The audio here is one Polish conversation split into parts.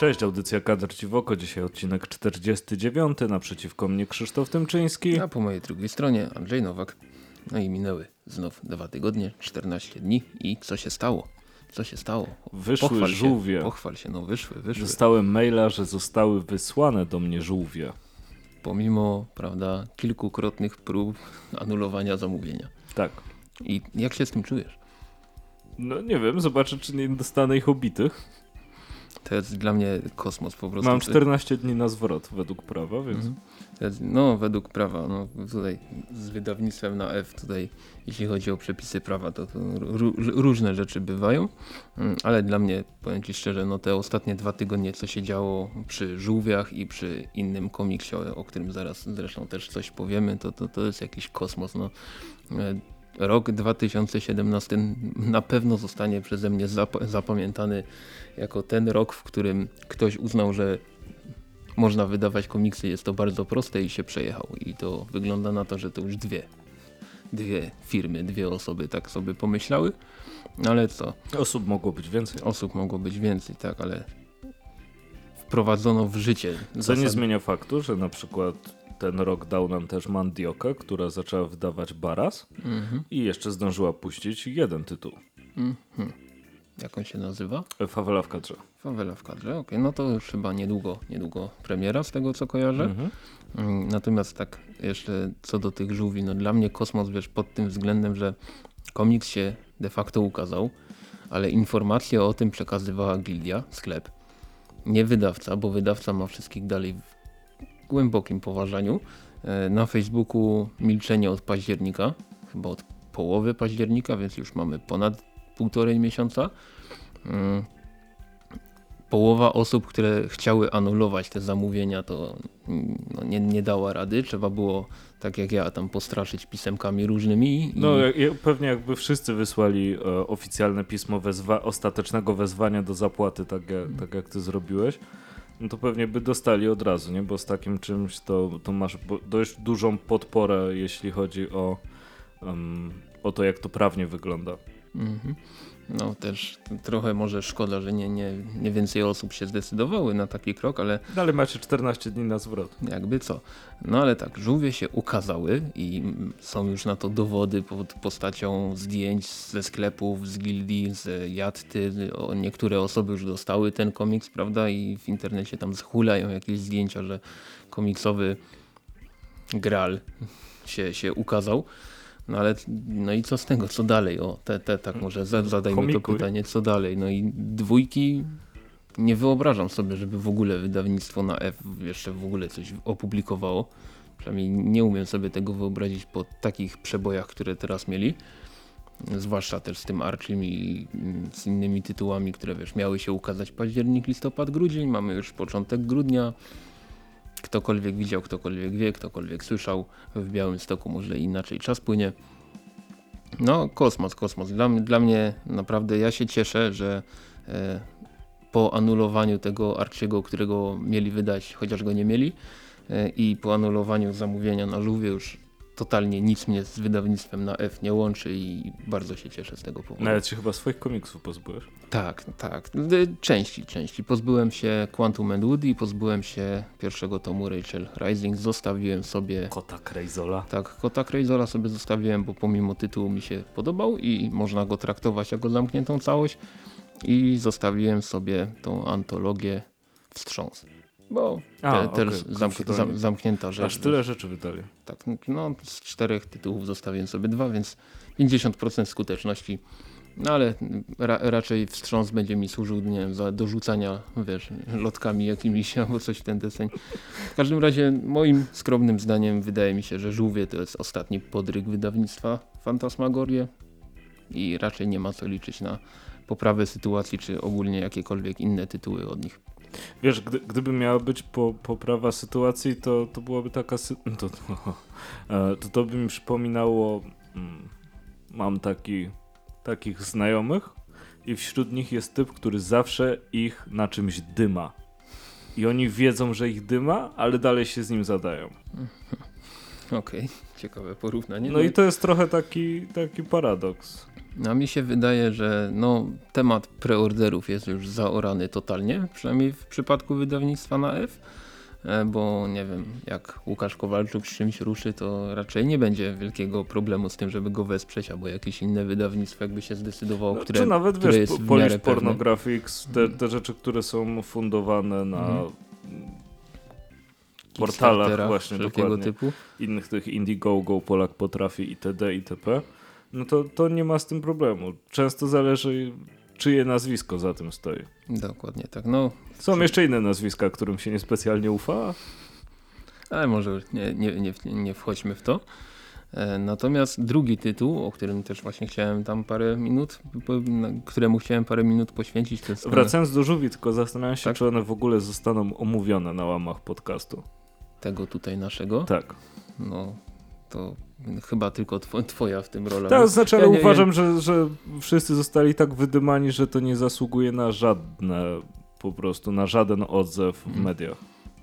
Cześć, audycja Kadr Ciwoko, dzisiaj odcinek 49, naprzeciwko mnie Krzysztof Tymczyński. A po mojej drugiej stronie Andrzej Nowak. No i minęły znów dwa tygodnie, 14 dni i co się stało? Co się stało? Wyszły pochwal żółwie. Się, pochwal się, no wyszły, wyszły. Dostałem maila, że zostały wysłane do mnie żółwie. Pomimo, prawda, kilkukrotnych prób anulowania zamówienia. Tak. I jak się z tym czujesz? No nie wiem, zobaczę czy nie dostanę ich obitych. To jest dla mnie kosmos po prostu. Mam 14 dni na zwrot według prawa, więc... Mhm. No, według prawa, no tutaj z wydawnictwem na F tutaj, jeśli chodzi o przepisy prawa, to, to różne rzeczy bywają, mm, ale dla mnie, powiem Ci szczerze, no te ostatnie dwa tygodnie, co się działo przy żółwiach i przy innym komiksie, o którym zaraz zresztą też coś powiemy, to, to, to jest jakiś kosmos, no e, rok 2017 na pewno zostanie przeze mnie zap zapamiętany jako ten rok, w którym ktoś uznał, że można wydawać komiksy, jest to bardzo proste i się przejechał. I to wygląda na to, że to już dwie, dwie firmy, dwie osoby tak sobie pomyślały. Ale co? Osób mogło być więcej. Osób mogło być więcej, tak, ale wprowadzono w życie. Co nie zmienia faktu, że na przykład ten rok dał nam też Mandiokę, która zaczęła wydawać Baras mhm. i jeszcze zdążyła puścić jeden tytuł. Mhm. Jak on się nazywa? Fawela w kadrze. Fawela w kadrze, okej. Okay. No to już chyba niedługo, niedługo premiera z tego co kojarzę. Mhm. Mm, natomiast tak jeszcze co do tych żółwi, no dla mnie kosmos wiesz pod tym względem, że komiks się de facto ukazał, ale informacje o tym przekazywała gildia, sklep. Nie wydawca, bo wydawca ma wszystkich dalej głębokim poważaniu. E, na Facebooku milczenie od października, chyba od połowy października, więc już mamy ponad półtorej miesiąca. Mm, połowa osób, które chciały anulować te zamówienia, to no, nie, nie dała rady. Trzeba było, tak jak ja, tam postraszyć pisemkami różnymi. No pewnie jakby wszyscy wysłali e, oficjalne pismo wezwa ostatecznego wezwania do zapłaty, tak, tak jak ty zrobiłeś no to pewnie by dostali od razu, nie? Bo z takim czymś to, to masz dość dużą podporę, jeśli chodzi o, um, o to, jak to prawnie wygląda. Mhm. No też trochę może szkoda, że nie, nie, nie więcej osób się zdecydowały na taki krok, ale... Dalej macie 14 dni na zwrot. Jakby co. No ale tak, żółwie się ukazały i są już na to dowody pod postacią zdjęć ze sklepów, z gildii, z jatty. Niektóre osoby już dostały ten komiks, prawda? I w internecie tam zhulają jakieś zdjęcia, że komiksowy Graal się, się ukazał. No ale no i co z tego, co dalej? O, te, te, tak może zadajmy Komikuj. to pytanie, co dalej? No i dwójki nie wyobrażam sobie, żeby w ogóle wydawnictwo na F jeszcze w ogóle coś opublikowało. Przynajmniej nie umiem sobie tego wyobrazić po takich przebojach, które teraz mieli. Zwłaszcza też z tym Archim i mm, z innymi tytułami, które wiesz, miały się ukazać październik, listopad, grudzień. Mamy już początek grudnia ktokolwiek widział, ktokolwiek wie, ktokolwiek słyszał w Białym Stoku, może inaczej czas płynie. No kosmos, kosmos. Dla, dla mnie naprawdę ja się cieszę, że e, po anulowaniu tego Archiego, którego mieli wydać, chociaż go nie mieli e, i po anulowaniu zamówienia na żółwie już totalnie nic mnie z wydawnictwem na F nie łączy i bardzo się cieszę z tego powodu. Nawet się chyba swoich komiksów pozbyłeś? Tak, tak. Części, części. Pozbyłem się Quantum and Woody, pozbyłem się pierwszego tomu Rachel Rising, zostawiłem sobie... Kota Krejzola. Tak, Kota Krejzola sobie zostawiłem, bo pomimo tytułu mi się podobał i można go traktować jako zamkniętą całość i zostawiłem sobie tą antologię Wstrząs bo A, te, okay. zamk zam zamknięta rzecz. Aż tyle rzeczy wydali. Tak, no z czterech tytułów zostawiłem sobie dwa, więc 50% skuteczności. No ale ra raczej wstrząs będzie mi służył, nie wiem, za dorzucania, wiesz, lotkami jakimiś albo coś w ten deseń. W każdym razie moim skromnym zdaniem wydaje mi się, że Żółwie to jest ostatni podryk wydawnictwa Fantasmagorie i raczej nie ma co liczyć na poprawę sytuacji, czy ogólnie jakiekolwiek inne tytuły od nich. Wiesz, gdy, gdyby miała być po, poprawa sytuacji, to, to byłaby taka sytuacja. To, to, e, to, to by mi przypominało. Mm, mam taki, takich znajomych i wśród nich jest typ, który zawsze ich na czymś dyma. I oni wiedzą, że ich dyma, ale dalej się z nim zadają. Okej, okay. ciekawe porównanie. No, no i to jest trochę taki, taki paradoks. A mi się wydaje, że no, temat preorderów jest już zaorany totalnie, przynajmniej w przypadku wydawnictwa na F, e, bo nie wiem, jak Łukasz Kowalczuk z czymś ruszy, to raczej nie będzie wielkiego problemu z tym, żeby go wesprzeć, albo jakieś inne wydawnictwo jakby się zdecydowało, No, które Czy nawet które wiesz, jest Polish. Pornographics, te, te rzeczy, które są fundowane na Mhm. portalach właśnie dokładnie. typu. innych tych Indiegogo, Polak potrafi itd. itp. No to, to nie ma z tym problemu. Często zależy czyje nazwisko za tym stoi. Dokładnie tak. No, Są jeszcze inne nazwiska, którym się niespecjalnie ufa. ale może nie, nie, nie, nie wchodźmy w to. E, Natomiast drugi tytuł, o którym też właśnie chciałem tam parę minut, któremu chciałem parę minut poświęcić, to jest Wracając do żółwi, tylko zastanawiam się, Tak. czy one w ogóle zostaną omówione na łamach podcastu. tego tutaj naszego. Tak. No, to chyba tylko two, twoja w tym rola. Tak, znaczy, ja ale nie- uważam, Że, że wszyscy zostali tak wydymani, że to nie zasługuje na żadne, po prostu na żaden odzew w Mhm. mediach.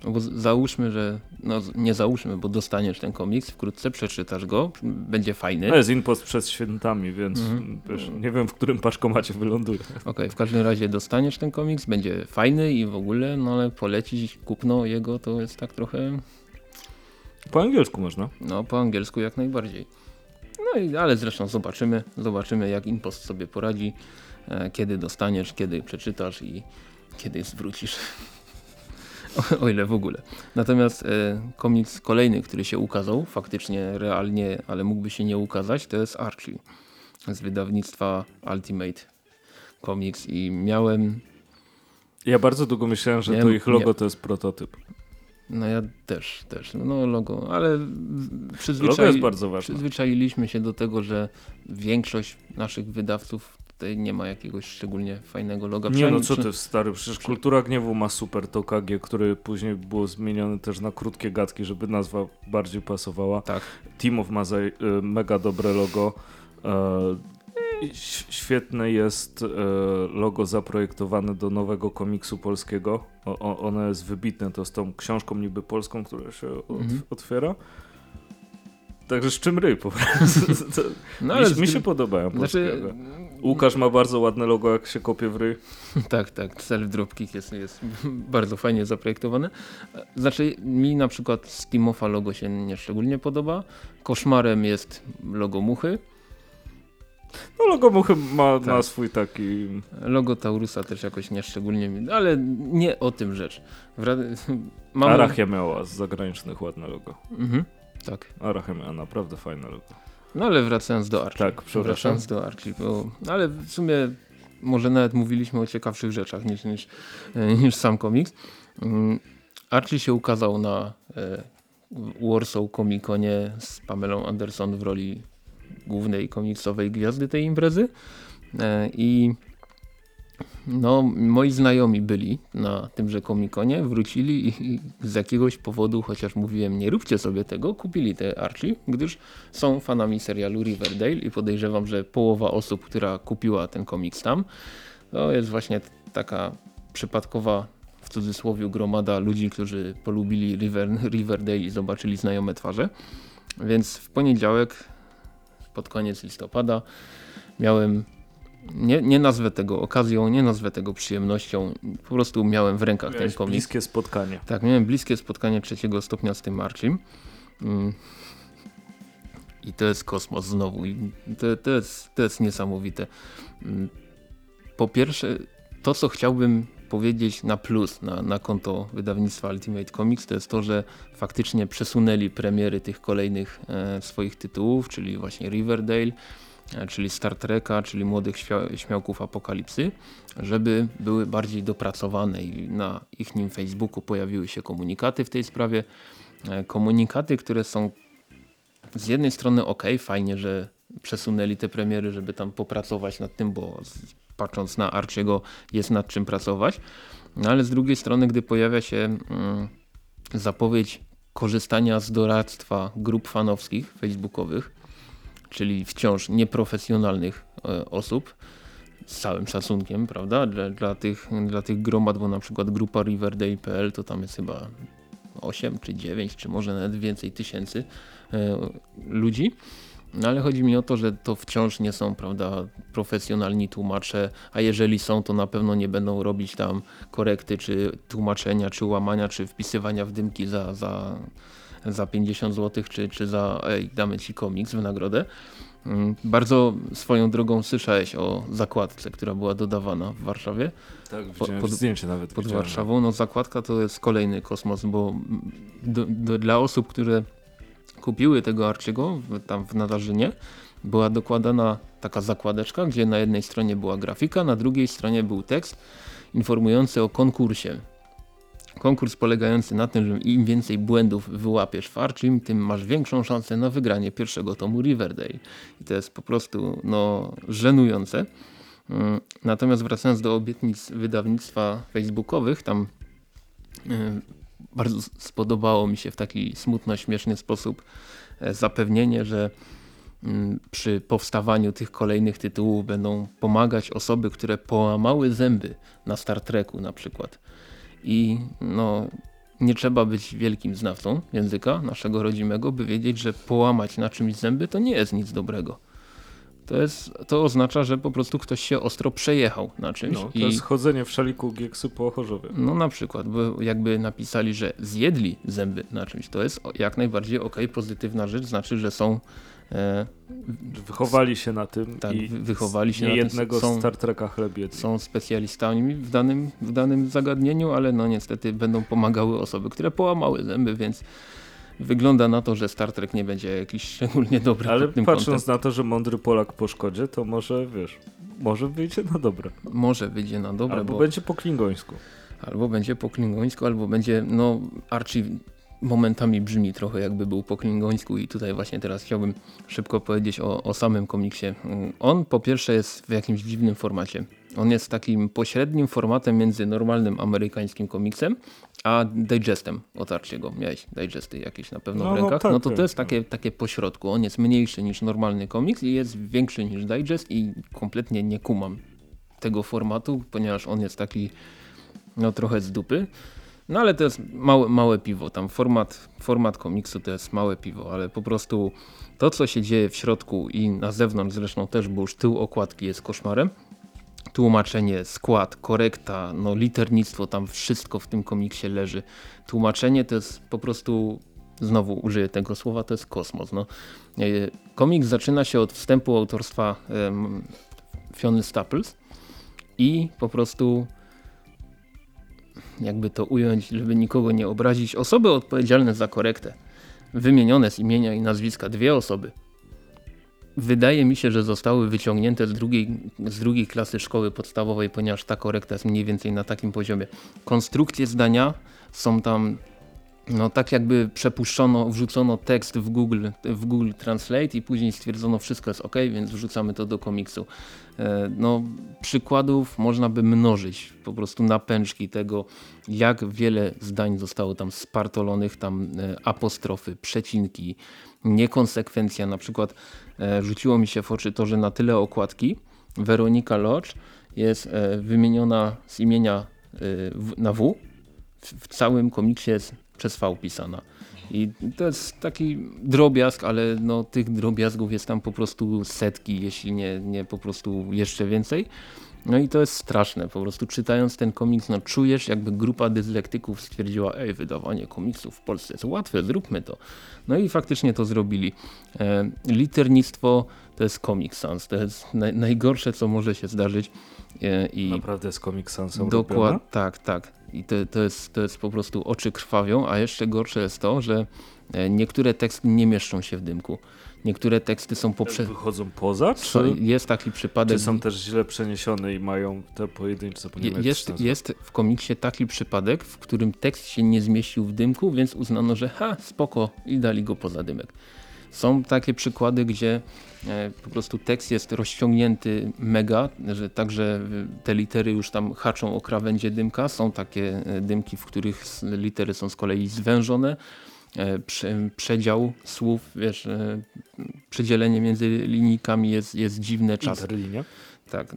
No Bo załóżmy, że, no nie załóżmy, bo dostaniesz ten komiks, wkrótce przeczytasz go, będzie fajny. To jest impost przed świętami, więc Mhm. wiesz, nie wiem, w którym paczkomacie wyląduje. Okej, w każdym razie dostaniesz ten komiks, będzie fajny i w ogóle, no ale polecić kupno jego to jest tak trochę, Po angielsku można. no po angielsku jak najbardziej. No i, ale zresztą zobaczymy, zobaczymy jak Impost sobie poradzi, e, kiedy dostaniesz, kiedy przeczytasz i kiedy zwrócisz. O, o ile w ogóle. Natomiast e, komiks kolejny, który się ukazał, faktycznie realnie, ale mógłby się nie ukazać, to jest Archie z wydawnictwa Ultimate Comics i miałem Ja bardzo długo myślałem, że Nie, to ich logo nie. to jest prototyp. No ja też, też. No logo, ale Logo przyzwyczai... jest bardzo ważne. przyzwyczailiśmy się do tego, że większość naszych wydawców tutaj nie ma jakiegoś szczególnie fajnego loga. Nie no, co ty stary, przecież Kultura Gniewu ma super Tokage, który później było zmieniony też na krótkie gadki, żeby nazwa bardziej pasowała. Tak. Timow ma za, y, mega dobre logo. E, świetne jest e, logo zaprojektowane do nowego komiksu polskiego. O, ono jest wybitne, to z tą książką niby polską, która się Mhm. otwiera. Także z czym ryj po prostu. No, mi, z mi tym- się podobają Znaczy, logo. Łukasz ma bardzo ładne logo, jak się kopie w ryj. tak, tak, self dropkick jest, jest bardzo fajnie zaprojektowane. Znaczy mi na przykład z Timofa logo się nie szczególnie podoba. Koszmarem jest logo muchy. No logo muchy ma, Tak. ma swój taki... Logo Taurusa też jakoś nie szczególnie, mi- ale nie o tym rzecz. Wra- Mamy... Arachia miała z zagranicznych ładne logo. Mhm, tak. Arachia miała naprawdę fajne logo. No ale wracając do Archie. Tak, przepraszam. Wracając do Archie, bo, ale w sumie może nawet mówiliśmy o ciekawszych rzeczach niż, niż, e, niż sam komiks. Mm, Archie się ukazał na e, Warsaw Comic Conie z Pamelą Anderson w roli głównej komiksowej gwiazdy tej imprezy e, i no, moi znajomi byli na tymże komikonie, wrócili i, z jakiegoś powodu, chociaż mówiłem nie róbcie sobie tego, kupili te Archie, gdyż są fanami serialu Riverdale i podejrzewam, że połowa osób, która kupiła ten komiks tam, to jest właśnie taka przypadkowa w cudzysłowie gromada ludzi, którzy polubili River, Riverdale i zobaczyli znajome twarze. Więc w poniedziałek, pod koniec listopada, miałem, nie, nie nazwę tego okazją, nie nazwę tego przyjemnością, po prostu miałem w rękach ten komiks. bliskie spotkanie. Tak, miałem bliskie spotkanie trzeciego stopnia z tym Marcim. Mm. I to jest kosmos znowu. I to, to, jest, to jest niesamowite. Mm. Po pierwsze, to co chciałbym powiedzieć na plus na, na konto wydawnictwa Ultimate Comics to jest to, że faktycznie przesunęli premiery tych kolejnych e, swoich tytułów, czyli właśnie Riverdale, e, czyli Star Treka, czyli Młodych Śmia- Śmiałków Apokalipsy, żeby były bardziej dopracowane i na ich nim Facebooku pojawiły się komunikaty w tej sprawie. E, Komunikaty, które są z jednej strony ok, fajnie, że przesunęli te premiery, żeby tam popracować nad tym, bo patrząc na Archiego jest nad czym pracować, no ale z drugiej strony, gdy pojawia się mm, zapowiedź korzystania z doradztwa grup fanowskich facebookowych, czyli wciąż nieprofesjonalnych e, osób, z całym szacunkiem, prawda, dla, dla, tych, dla tych gromad, bo na przykład grupa Riverdale.pl to tam jest chyba 8 czy 9, czy może nawet więcej tysięcy e, ludzi. No ale chodzi mi o to, że to wciąż nie są prawda, profesjonalni tłumacze, a jeżeli są, to na pewno nie będą robić tam korekty, czy tłumaczenia, czy łamania, czy wpisywania w dymki za, za, za 50 zł, czy, czy za ej, damy ci komiks w nagrodę. Mm, bardzo swoją drogą słyszałeś o zakładce, która była dodawana w Warszawie. Tak, widziałem pod, zdjęcie nawet. Pod Warszawą. No zakładka to jest kolejny kosmos, bo do, do, dla osób, które kupiły tego Arciego tam w Nadarzynie, była dokładana taka zakładeczka, gdzie na jednej stronie była grafika, na drugiej stronie był tekst informujący o konkursie. Konkurs polegający na tym, że im więcej błędów wyłapiesz w Archim, tym masz większą szansę na wygranie pierwszego tomu Riverdale. I to jest po prostu no, żenujące. Mm, natomiast wracając do obietnic wydawnictwa facebookowych, tam y, bardzo spodobało mi się w taki smutno-śmieszny sposób e, zapewnienie, że mm, przy powstawaniu tych kolejnych tytułów będą pomagać osoby, które połamały zęby na Star Treku na przykład. I no, nie trzeba być wielkim znawcą języka naszego rodzimego, by wiedzieć, że połamać na czymś zęby to nie jest nic dobrego. To, jest, to oznacza, że po prostu ktoś się ostro przejechał na czymś. No, to i... jest chodzenie w szaliku gieksu po Chorzowie. No na przykład, bo jakby napisali, że zjedli zęby na czymś, to jest jak najbardziej ok, pozytywna rzecz, znaczy, że są E, wychowali się na tym tak, i wychowali się nie na jednego są, Star Treka chlebiedli. Są specjalistami w danym, w danym zagadnieniu, ale no niestety będą pomagały osoby, które połamały zęby, więc wygląda na to, że Star Trek nie będzie jakiś szczególnie dobry. Ale patrząc kątem. na to, że mądry Polak po szkodzie, to może wiesz, może wyjdzie na dobre. Może wyjdzie na dobre. Albo bo... będzie po klingońsku. Albo będzie po klingońsku, albo będzie, no Archie momentami brzmi trochę jakby był po klingońsku i tutaj właśnie teraz chciałbym szybko powiedzieć o, o samym komiksie. On po pierwsze jest w jakimś dziwnym formacie. On jest takim pośrednim formatem między normalnym amerykańskim komiksem, a digestem otarciego. Miałeś digesty jakieś na pewno no, w rękach. No, tak, no to tak, to jest tak. takie, takie pośrodku. On jest mniejszy niż normalny komiks i jest większy niż digest i kompletnie nie kumam tego formatu, ponieważ on jest taki no trochę z dupy. No ale to jest małe, małe piwo, tam format, format komiksu to jest małe piwo, ale po prostu to co się dzieje w środku i na zewnątrz zresztą też, bo już tył okładki jest koszmarem, tłumaczenie, skład, korekta, no liternictwo, tam wszystko w tym komiksie leży. Tłumaczenie to jest po prostu, znowu użyję tego słowa, to jest kosmos. No. E, komiks zaczyna się od wstępu autorstwa um, Fiony Staples i po prostu jakby to ująć, żeby nikogo nie obrazić, osoby odpowiedzialne za korektę, wymienione z imienia i nazwiska dwie osoby, wydaje mi się, że zostały wyciągnięte z drugiej, z drugiej klasy szkoły podstawowej, ponieważ ta korekta jest mniej więcej na takim poziomie. Konstrukcje zdania są tam no tak jakby przepuszczono, wrzucono tekst w Google, w Google Translate i później stwierdzono wszystko jest ok, więc wrzucamy to do komiksu. E, no, przykładów można by mnożyć, po prostu napęczki tego, jak wiele zdań zostało tam spartolonych, tam e, apostrofy, przecinki, niekonsekwencja. Na przykład e, rzuciło mi się w oczy to, że na tyle okładki Weronika Lodge jest wymieniona z imienia na W, w całym komiksie jest przez V pisana. I to jest taki drobiazg, ale no, tych drobiazgów jest tam po prostu setki, jeśli nie, nie po prostu jeszcze więcej. No i to jest straszne, po prostu czytając ten komiks, no czujesz jakby grupa dyslektyków stwierdziła, ej, wydawanie komiksów w Polsce jest łatwe, zróbmy to. No i faktycznie to zrobili. E, liternictwo to jest Comic Sans, to jest naj, najgorsze, co może się zdarzyć. E, i Naprawdę jest Comic Sans Dokładnie, tak, tak. I to, to, jest, to jest po prostu oczy krwawią, a jeszcze gorsze jest to, że e, niektóre teksty nie mieszczą się w dymku. Niektóre teksty są poprze... Wychodzą poza? Czy... Jest taki przypadek... Czy są też źle przeniesione i mają te pojedyncze... Jest, jest w komiksie taki przypadek, w którym tekst się nie zmieścił w dymku, więc uznano, że ha, spoko i dali go poza dymek. Są takie przykłady, gdzie e, po prostu tekst jest rozciągnięty mega, że także te litery już tam haczą o krawędzie dymka. Są takie e, dymki, w których litery są z kolei zwężone. E, prze, przedział słów, wiesz, przedzielenie między linijkami jest, jest dziwne. Czas? Tak,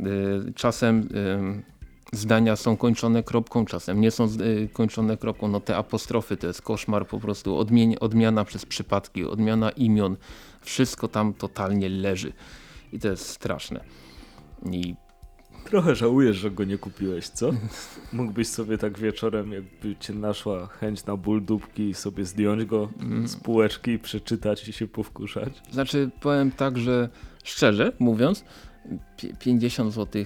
czasem zdania są kończone kropką, czasem nie są y, kończone kropką. No te apostrofy to jest koszmar po prostu. Odmień, odmiana przez przypadki, odmiana imion. Wszystko tam totalnie leży. I to jest straszne. I Trochę żałujesz, że go nie kupiłeś, co? Mógłbyś sobie tak wieczorem, jakby cię naszła chęć na ból dupki, sobie zdjąć go Mm. z półeczki, przeczytać i się powkurzać. Znaczy powiem tak, że szczerze mówiąc, 50 zł,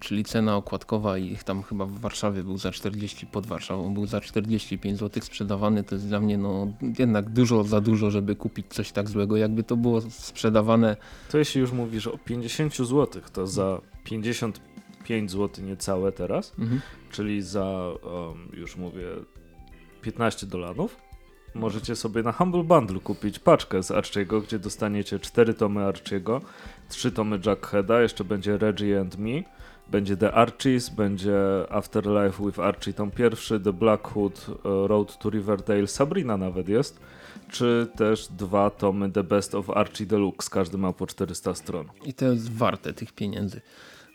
czyli cena okładkowa i ich tam chyba w Warszawie był za 40, pod Warszawą był za 45 zł sprzedawany, to jest dla mnie no jednak dużo za dużo, żeby kupić coś tak złego. Jakby to było sprzedawane, To jeśli już mówisz o 50 zł, to za 55 zł niecałe teraz, mhm. czyli za, um, już mówię, 15 dolarów, możecie sobie na Humble Bundle kupić paczkę z Archiego, gdzie dostaniecie 4 tomy Archiego, 3 tomy Jackheada, jeszcze będzie Reggie and Me, będzie The Archies, będzie Afterlife with Archie tom pierwszy, The Black Hood, e, Road to Riverdale, Sabrina nawet jest, czy też dwa tomy The Best of Archie Deluxe, każdy ma po 400 stron. i to jest warte tych pieniędzy.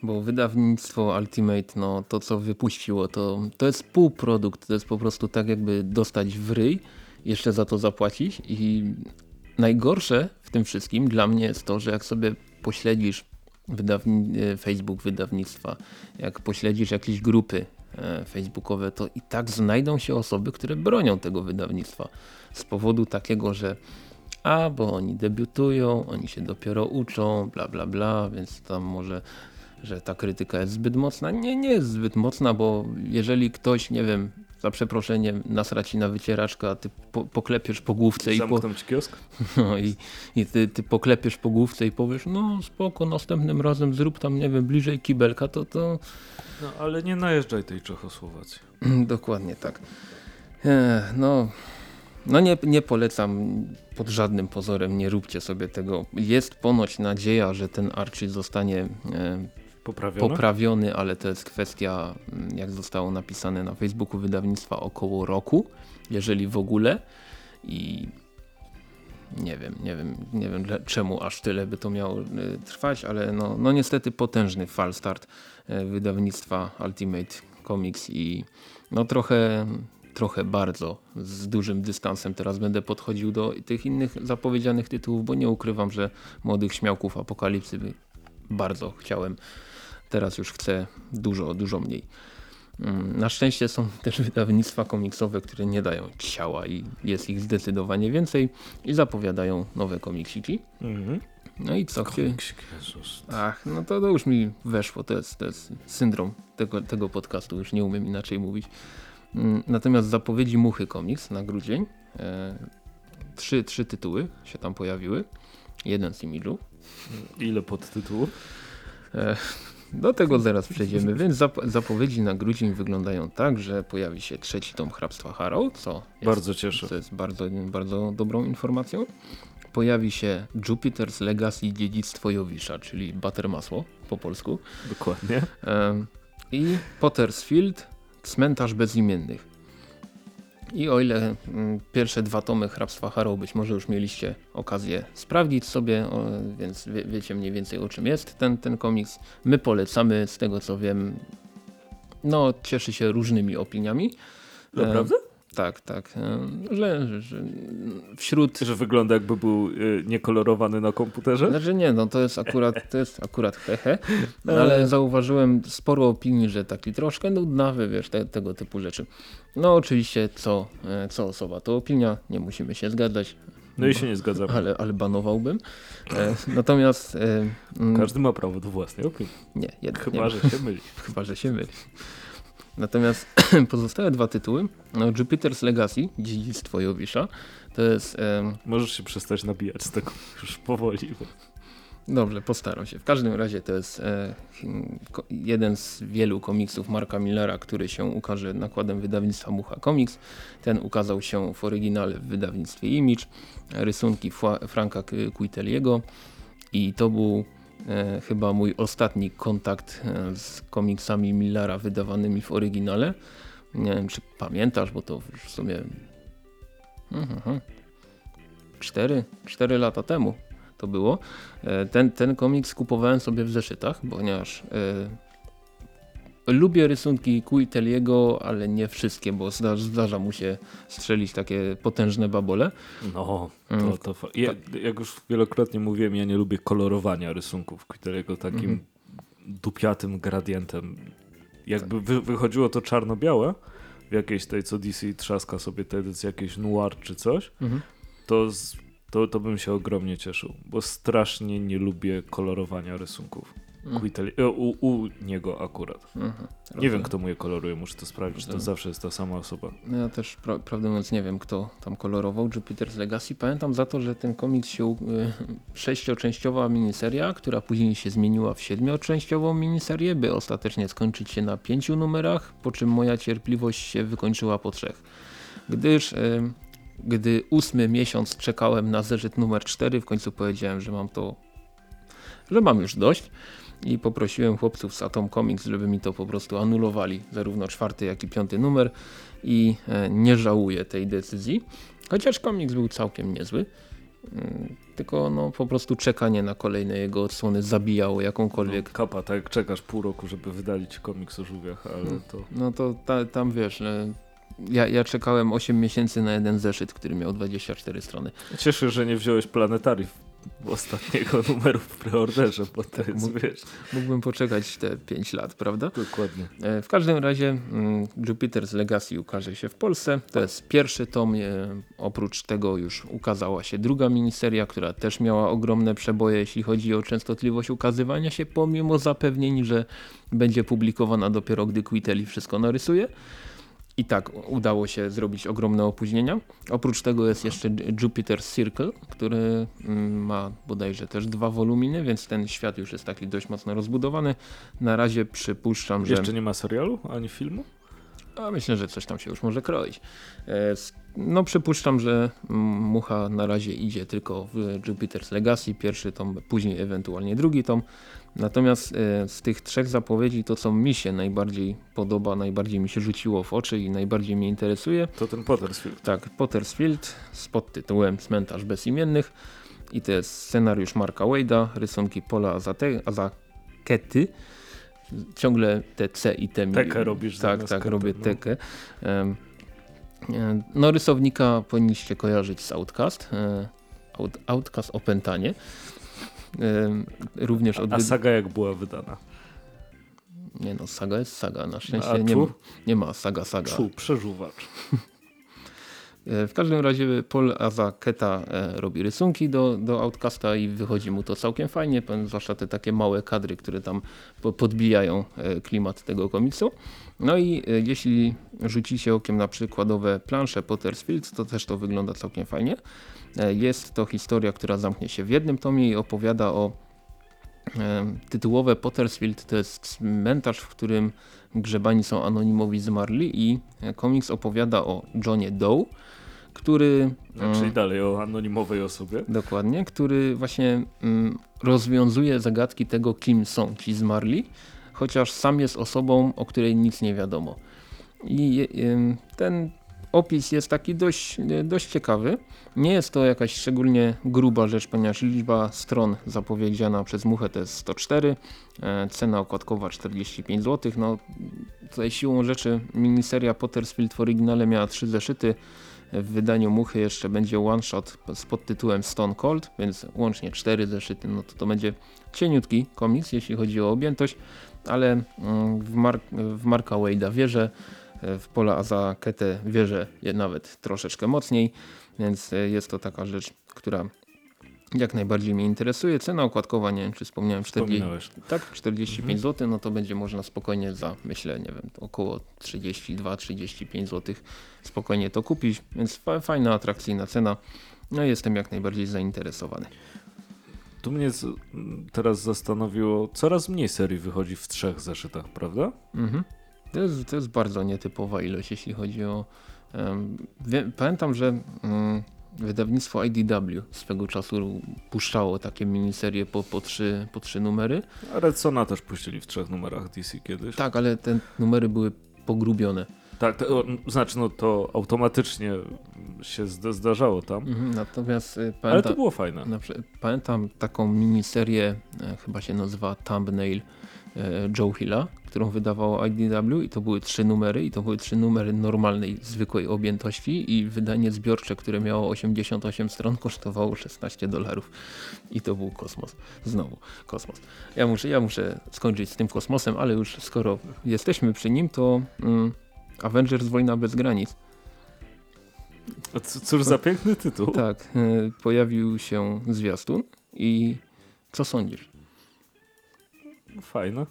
Bo wydawnictwo Ultimate, no to co wypuściło, to, to jest półprodukt, to jest po prostu tak jakby dostać w ryj, jeszcze za to zapłacić i najgorsze w tym wszystkim dla mnie jest to, że jak sobie pośledzisz wydawni e, Facebook wydawnictwa, jak pośledzisz jakieś grupy e, facebookowe, to i tak znajdą się osoby, które bronią tego wydawnictwa z powodu takiego, że a, bo oni debiutują, oni się dopiero uczą, bla bla bla, więc tam może, że ta krytyka jest zbyt mocna. Nie, nie jest zbyt mocna, bo jeżeli ktoś, nie wiem, za przeproszeniem nasra ci na wycieraczkę, a ty po, poklepiesz po główce i, po, Zamknąć kiosk? no, i, i ty, ty poklepiesz po główce i powiesz, no spoko, następnym razem zrób tam, nie wiem, bliżej kibelka, to to No ale nie najeżdżaj tej Czechosłowacji. Dokładnie tak. Ech, no, no nie, nie polecam pod żadnym pozorem, nie róbcie sobie tego. Jest ponoć nadzieja, że ten Archie zostanie e, Poprawione? poprawiony, ale to jest kwestia, mm, jak zostało napisane na Facebooku wydawnictwa, około roku, jeżeli w ogóle. I nie wiem, nie wiem, nie wiem czemu aż tyle by to miało e, trwać, ale no, no niestety potężny falstart e, wydawnictwa Ultimate Comics i no trochę, trochę bardzo z dużym dystansem teraz będę podchodził do tych innych zapowiedzianych tytułów, bo nie ukrywam, że Młodych Śmiałków Apokalipsy bardzo chciałem. Teraz już chcę dużo, dużo mniej. Mm, Na szczęście są też wydawnictwa komiksowe, które nie dają ciała i jest ich zdecydowanie więcej i zapowiadają nowe komiksiki. Mhm. No i co? Komiksik, Jezus. Ach, no to, to już mi weszło, to jest, to jest syndrom tego, tego podcastu, już nie umiem inaczej mówić. Mm, Natomiast zapowiedzi Muchy Comics na grudzień, e, trzy, trzy tytuły się tam pojawiły, jeden z Imidżu. Ile podtytułów? E, do tego zaraz przejdziemy, więc zap zapowiedzi na grudzień wyglądają tak, że pojawi się trzeci tom Hrabstwa Harrow, co jest, Bardzo cieszę. co jest bardzo, bardzo dobrą informacją. Pojawi się Jupiter's Legacy Dziedzictwo Jowisza, czyli Butter Masło po polsku. Dokładnie. I Pottersfield, Cmentarz Bezimiennych. I o ile mm, pierwsze dwa tomy Hrabstwa Harrow być może już mieliście okazję sprawdzić sobie, więc wie, wiecie mniej więcej o czym jest ten, ten komiks. My polecamy, z tego co wiem, no cieszy się różnymi opiniami. Naprawdę? Tak, tak. em, Że, że wśród Że wygląda jakby był y, niekolorowany na komputerze? Znaczy nie, no to jest akurat, to jest akurat hehe, no, ale zauważyłem sporo opinii, że taki troszkę nudnawy, wiesz, te, tego typu rzeczy. No oczywiście co, e, co osoba to opinia, nie musimy się zgadzać, No i się nie zgadzam. ale, ale banowałbym. E, natomiast e, mm, Każdy ma prawo do własnej opinii. nie, jednak nie Chyba, ma. że się myli. Chyba, że się myli. Natomiast pozostałe dwa tytuły, no Jupiter's Legacy, Dziedzictwo Jowisza, to jest... em, Możesz się przestać nabijać z tego już powoli. Bo... Dobrze, postaram się. W każdym razie to jest e, jeden z wielu komiksów Marka Millera, który się ukaże nakładem wydawnictwa Mucha Comics. Ten ukazał się w oryginale w wydawnictwie Image. Rysunki Franka Quiteliego i to był chyba mój ostatni kontakt e, z komiksami Millera wydawanymi w oryginale. Nie wiem, czy pamiętasz, bo to w sumie mhm, cztery, cztery lata temu to było. E, Ten, ten komiks kupowałem sobie w zeszytach, ponieważ e, lubię rysunki Quiteliego, ale nie wszystkie, bo zdarza, zdarza mu się strzelić takie potężne babole. No, to, mm. to ja, jak już wielokrotnie mówiłem, ja nie lubię kolorowania rysunków Quiteliego takim -hmm. dupiatym gradientem. Jakby wy, wychodziło to czarno-białe w jakiejś tej, co DC trzaska sobie te edycje, jakieś noir czy coś, -hmm. to to, to bym się ogromnie cieszył, bo strasznie nie lubię kolorowania rysunków. Mhm. E, u, u, niego akurat. Mhm, nie wiem, kto mu je koloruje, muszę to sprawdzić, to zawsze jest ta sama osoba. No ja też, pra prawdę mówiąc, nie wiem, kto tam kolorował Jupiter's Legacy. Pamiętam za to, że ten komiks się, y, sześcioczęściowa miniseria, która później się zmieniła w siedmioczęściową miniserię, by ostatecznie skończyć się na pięciu numerach, po czym moja cierpliwość się wykończyła po trzech. Gdyż y, gdy ósmy miesiąc czekałem na zeszyt numer 4, w końcu powiedziałem, że mam to, że mam już dość i poprosiłem chłopców z Atom Comics, żeby mi to po prostu anulowali, zarówno czwarty jak i piąty numer i e, nie żałuję tej decyzji, chociaż komiks był całkiem niezły. Mm, tylko no, po prostu czekanie na kolejne jego odsłony zabijało jakąkolwiek. No, kapa, tak jak czekasz pół roku, żeby wydalić komiks o żółwiach, ale no, to... No to ta, tam wiesz, ja, ja czekałem 8 miesięcy na jeden zeszyt, który miał 24 strony. Cieszę, że nie wziąłeś planetariów ostatniego numeru w preorderze, bo to tak, jest, wiesz... Mógłbym poczekać te 5 lat, prawda? Dokładnie. E, w każdym razie mm, Jupiter's Legacy ukaże się w Polsce. To jest pierwszy tom. E, oprócz tego już ukazała się druga miniseria, która też miała ogromne przeboje, jeśli chodzi o częstotliwość ukazywania się, pomimo zapewnień, że będzie publikowana dopiero gdy Quiteli wszystko narysuje. I tak udało się zrobić ogromne opóźnienia. Oprócz tego jest jeszcze Jupiter Circle, który mm, ma bodajże też dwa woluminy, więc ten świat już jest taki dość mocno rozbudowany. Na razie przypuszczam, że... Jeszcze nie ma serialu ani filmu? A myślę, że coś tam się już może kroić. E, no przypuszczam, że Mucha na razie idzie tylko w Jupiter's Legacy, pierwszy tom, później ewentualnie drugi tom. Natomiast e, z tych trzech zapowiedzi to co mi się najbardziej podoba, najbardziej mi się rzuciło w oczy i najbardziej mnie interesuje. To ten Pottersfield. Tak, Pottersfield z podtytułem Cmentarz Bezimiennych i to jest scenariusz Marka Wade'a, rysunki Pola Azakety. Ciągle te C i te mi... Tekę robisz. Tak, tak, robię no. tekę. Um, no rysownika powinniście kojarzyć z Outcast. E, Outcast Opętanie. Również od... A saga jak była wydana? Nie no, saga jest saga. Na szczęście nie ma, nie ma saga saga. Czu, przeżuwacz. E, w każdym razie Paul Azaketa e, robi rysunki do, do Outcasta i wychodzi mu to całkiem fajnie, zwłaszcza te takie małe kadry, które tam podbijają e, klimat tego komiksu. No i jeśli rzucicie okiem na przykładowe plansze Pottersfield, to też to wygląda całkiem fajnie. Jest to historia, która zamknie się w jednym tomie i opowiada o tytułowe Pottersfield to jest cmentarz, w którym grzebani są anonimowi zmarli i komiks opowiada o Johnie Doe, który... Czyli mm, dalej o anonimowej osobie. Dokładnie, który właśnie mm, rozwiązuje zagadki tego, kim są ci zmarli, chociaż sam jest osobą, o której nic nie wiadomo. I ten opis jest taki dość, dość ciekawy. Nie jest to jakaś szczególnie gruba rzecz, ponieważ liczba stron zapowiedziana przez Muchę to jest 104, e, cena okładkowa 45 zł. No, tutaj siłą rzeczy miniseria Pottersfield w oryginale miała trzy zeszyty, w wydaniu Muchy jeszcze będzie one shot z podtytułem Stone Cold, więc łącznie cztery zeszyty, no to to będzie cieniutki komiks, jeśli chodzi o objętość, ale mm, w, Mark, w Marka Wade'a wierzę, w Pola Azaketę wierzę nawet troszeczkę mocniej, więc jest to taka rzecz, która jak najbardziej mnie interesuje. Cena okładkowa, nie wiem czy wspomniałem, 40, tak, 45 mhm. zł, no to będzie można spokojnie za, myślę, nie wiem, około 32-35 zł spokojnie to kupić, więc fajna, atrakcyjna cena. No jestem jak najbardziej zainteresowany. Tu mnie teraz zastanowiło, coraz mniej serii wychodzi w trzech zeszytach, prawda? Mhm. To, jest, to jest bardzo nietypowa ilość, jeśli chodzi o... Um, wie, pamiętam, że... Um, Wydawnictwo IDW swego czasu puszczało takie miniserie po, po, trzy, po trzy numery. A Redsona też puścili w trzech numerach DC kiedyś. Tak, ale te numery były pogrubione. Tak, to, znaczy no to automatycznie się zdarzało tam. Mhm, natomiast y, pamiętam, Ale to było fajne. Na, pamiętam taką miniserię, e, chyba się nazywa Thumbnail e, Joe Hilla, którą wydawało IDW i to były trzy numery i to były trzy numery normalnej, zwykłej objętości i wydanie zbiorcze, które miało 88 stron kosztowało 16 dolarów i to był kosmos. Znowu kosmos. Ja muszę, ja muszę skończyć z tym kosmosem, ale już skoro jesteśmy przy nim, to mm, Avengers Wojna bez granic. Cóż za piękny tytuł. Tak, y, pojawił się zwiastun i co sądzisz? Fajne.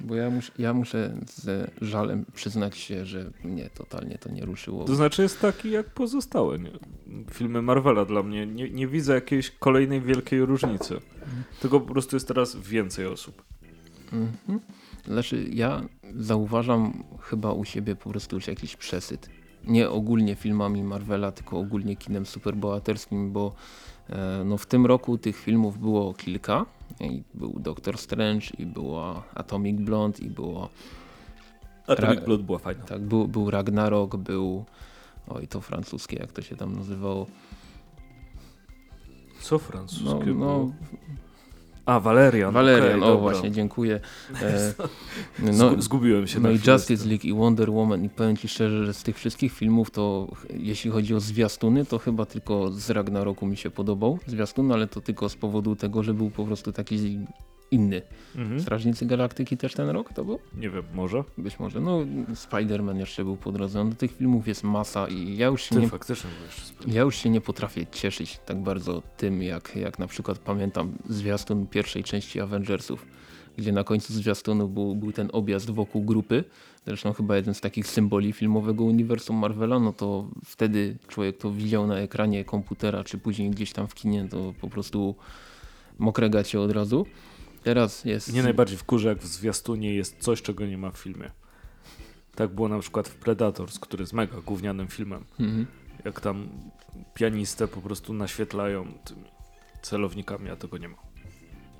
Bo ja, mus, ja muszę ze żalem przyznać się, że mnie totalnie to nie ruszyło. To znaczy jest taki jak pozostałe nie? filmy Marvela dla mnie. Nie, nie widzę jakiejś kolejnej wielkiej różnicy. Mhm. Tylko po prostu jest teraz więcej osób. Mhm. Znaczy ja zauważam chyba u siebie po prostu już jakiś przesyt. Nie ogólnie filmami Marvela, tylko ogólnie kinem superbohaterskim, bo e, no w tym roku tych filmów było kilka i był Doctor Strange, i była Atomic Blonde, i było... Atomic Blonde była fajna. Tak, był, był Ragnarok, był... Oj, to francuskie, jak to się tam nazywało. Co francuskie no, no a, Valerian. Valerian, okay, o dobra. właśnie, dziękuję. E, no, Zgubiłem się. No i Justice League i Wonder Woman i powiem Ci szczerze, że z tych wszystkich filmów to jeśli chodzi o zwiastuny, to chyba tylko z Ragnaroku mi się podobał zwiastun, ale to tylko z powodu tego, że był po prostu taki inny. Mhm. Strażnicy Galaktyki też ten rok to był? Nie wiem, może. Być może. No Spider-Man jeszcze był po drodze. No, tych filmów jest masa i ja już się Ty, nie... faktycznie Ja już się nie potrafię cieszyć tak bardzo tym, jak, jak na przykład pamiętam zwiastun pierwszej części Avengersów, gdzie na końcu zwiastunu był, był ten objazd wokół grupy. Zresztą chyba jeden z takich symboli filmowego uniwersum Marvela, no to wtedy człowiek to widział na ekranie komputera, czy później gdzieś tam w kinie, to po prostu mokrega cię od razu. Teraz jest... Nie najbardziej wkurza, jak w zwiastunie jest coś, czego nie ma w filmie. Tak było na przykład w Predators, który jest mega gównianym filmem. Mhm. Jak tam pianistę po prostu naświetlają tymi celownikami, a tego nie ma.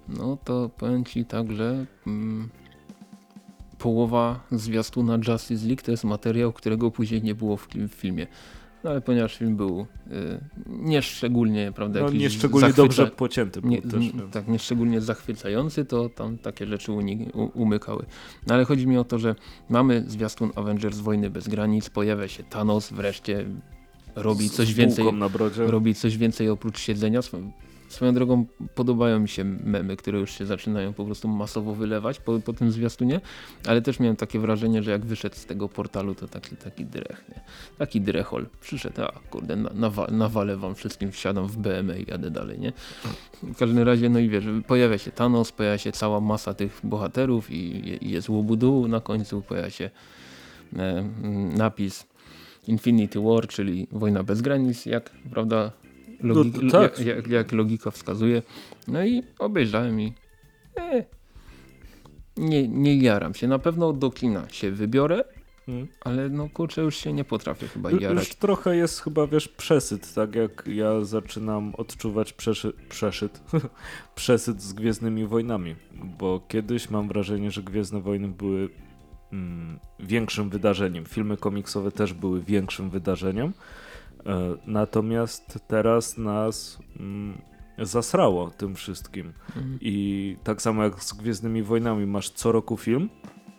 No to powiem ci tak, że mm, połowa zwiastuna Justice League to jest materiał, którego później nie było w, w filmie. No ale ponieważ film był y, nieszczególnie, prawda, no, nieszczególnie dobrze pocięty był nie, też, Tak, nieszczególnie zachwycający, to tam takie rzeczy unik, u, umykały. No ale chodzi mi o to, że mamy zwiastun Avengers Wojny bez granic, pojawia się Thanos wreszcie, robi coś więcej, robi coś więcej oprócz siedzenia, Swoją drogą podobają mi się memy, które już się zaczynają po prostu masowo wylewać po, po tym zwiastunie, ale też miałem takie wrażenie, że jak wyszedł z tego portalu, to taki, taki drech, nie? Taki drechol. Przyszedł, a kurde, na, nawa, nawalę wam wszystkim, wsiadam w BMW i jadę dalej, nie? W każdym razie, no i wiesz, pojawia się Thanos, pojawia się cała masa tych bohaterów i, i jest łobudu na końcu, pojawia się e, napis Infinity War, czyli wojna bez granic, jak prawda Logik, no, tak. jak, jak, logika wskazuje. No i obejrzałem i e, nie, nie jaram się. Na pewno do kina się wybiorę, hmm. ale no kurczę już się nie potrafię chyba jarać. Już trochę jest chyba wiesz przesyt, tak jak ja zaczynam odczuwać przeszy, przeszyt, przesyt z Gwiezdnymi Wojnami, bo kiedyś mam wrażenie, że Gwiezdne Wojny były mm, większym wydarzeniem. Filmy komiksowe też były większym wydarzeniem. E, natomiast teraz nas mm, zasrało tym wszystkim. Mhm. I tak samo jak z Gwiezdnymi Wojnami, masz co roku film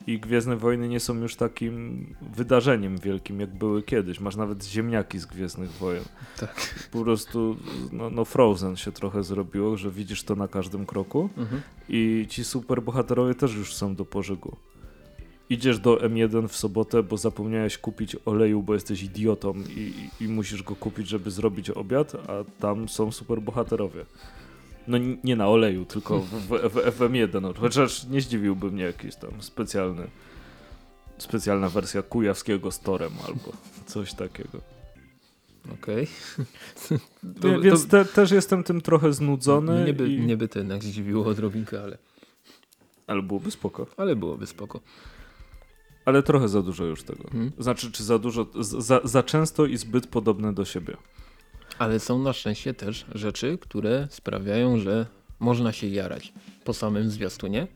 i Gwiezdne Wojny nie są już takim wydarzeniem wielkim, jak były kiedyś. Masz nawet ziemniaki z Gwiezdnych Wojen. Tak. Po prostu no, no Frozen się trochę zrobiło, że widzisz to na każdym kroku mhm. i ci superbohaterowie też już są do pożygu idziesz do M1 w sobotę, bo zapomniałeś kupić oleju, bo jesteś idiotą i, i, musisz go kupić, żeby zrobić obiad, a tam są super bohaterowie. No nie na oleju, tylko w, w, w FM1. Chociaż nie zdziwiłby mnie jakiś tam specjalny, specjalna wersja kujawskiego z torem albo coś takiego. Okej. Okay. Więc te, też jestem tym trochę znudzony. Nie by, i... nie by to jednak zdziwiło odrobinkę, ale... Ale byłoby spoko. Ale byłoby spoko. Ale trochę za dużo już tego. Hmm. Znaczy, czy za dużo, za, za często i zbyt podobne do siebie. Ale są na szczęście też rzeczy, które sprawiają, że można się jarać po samym zwiastunie.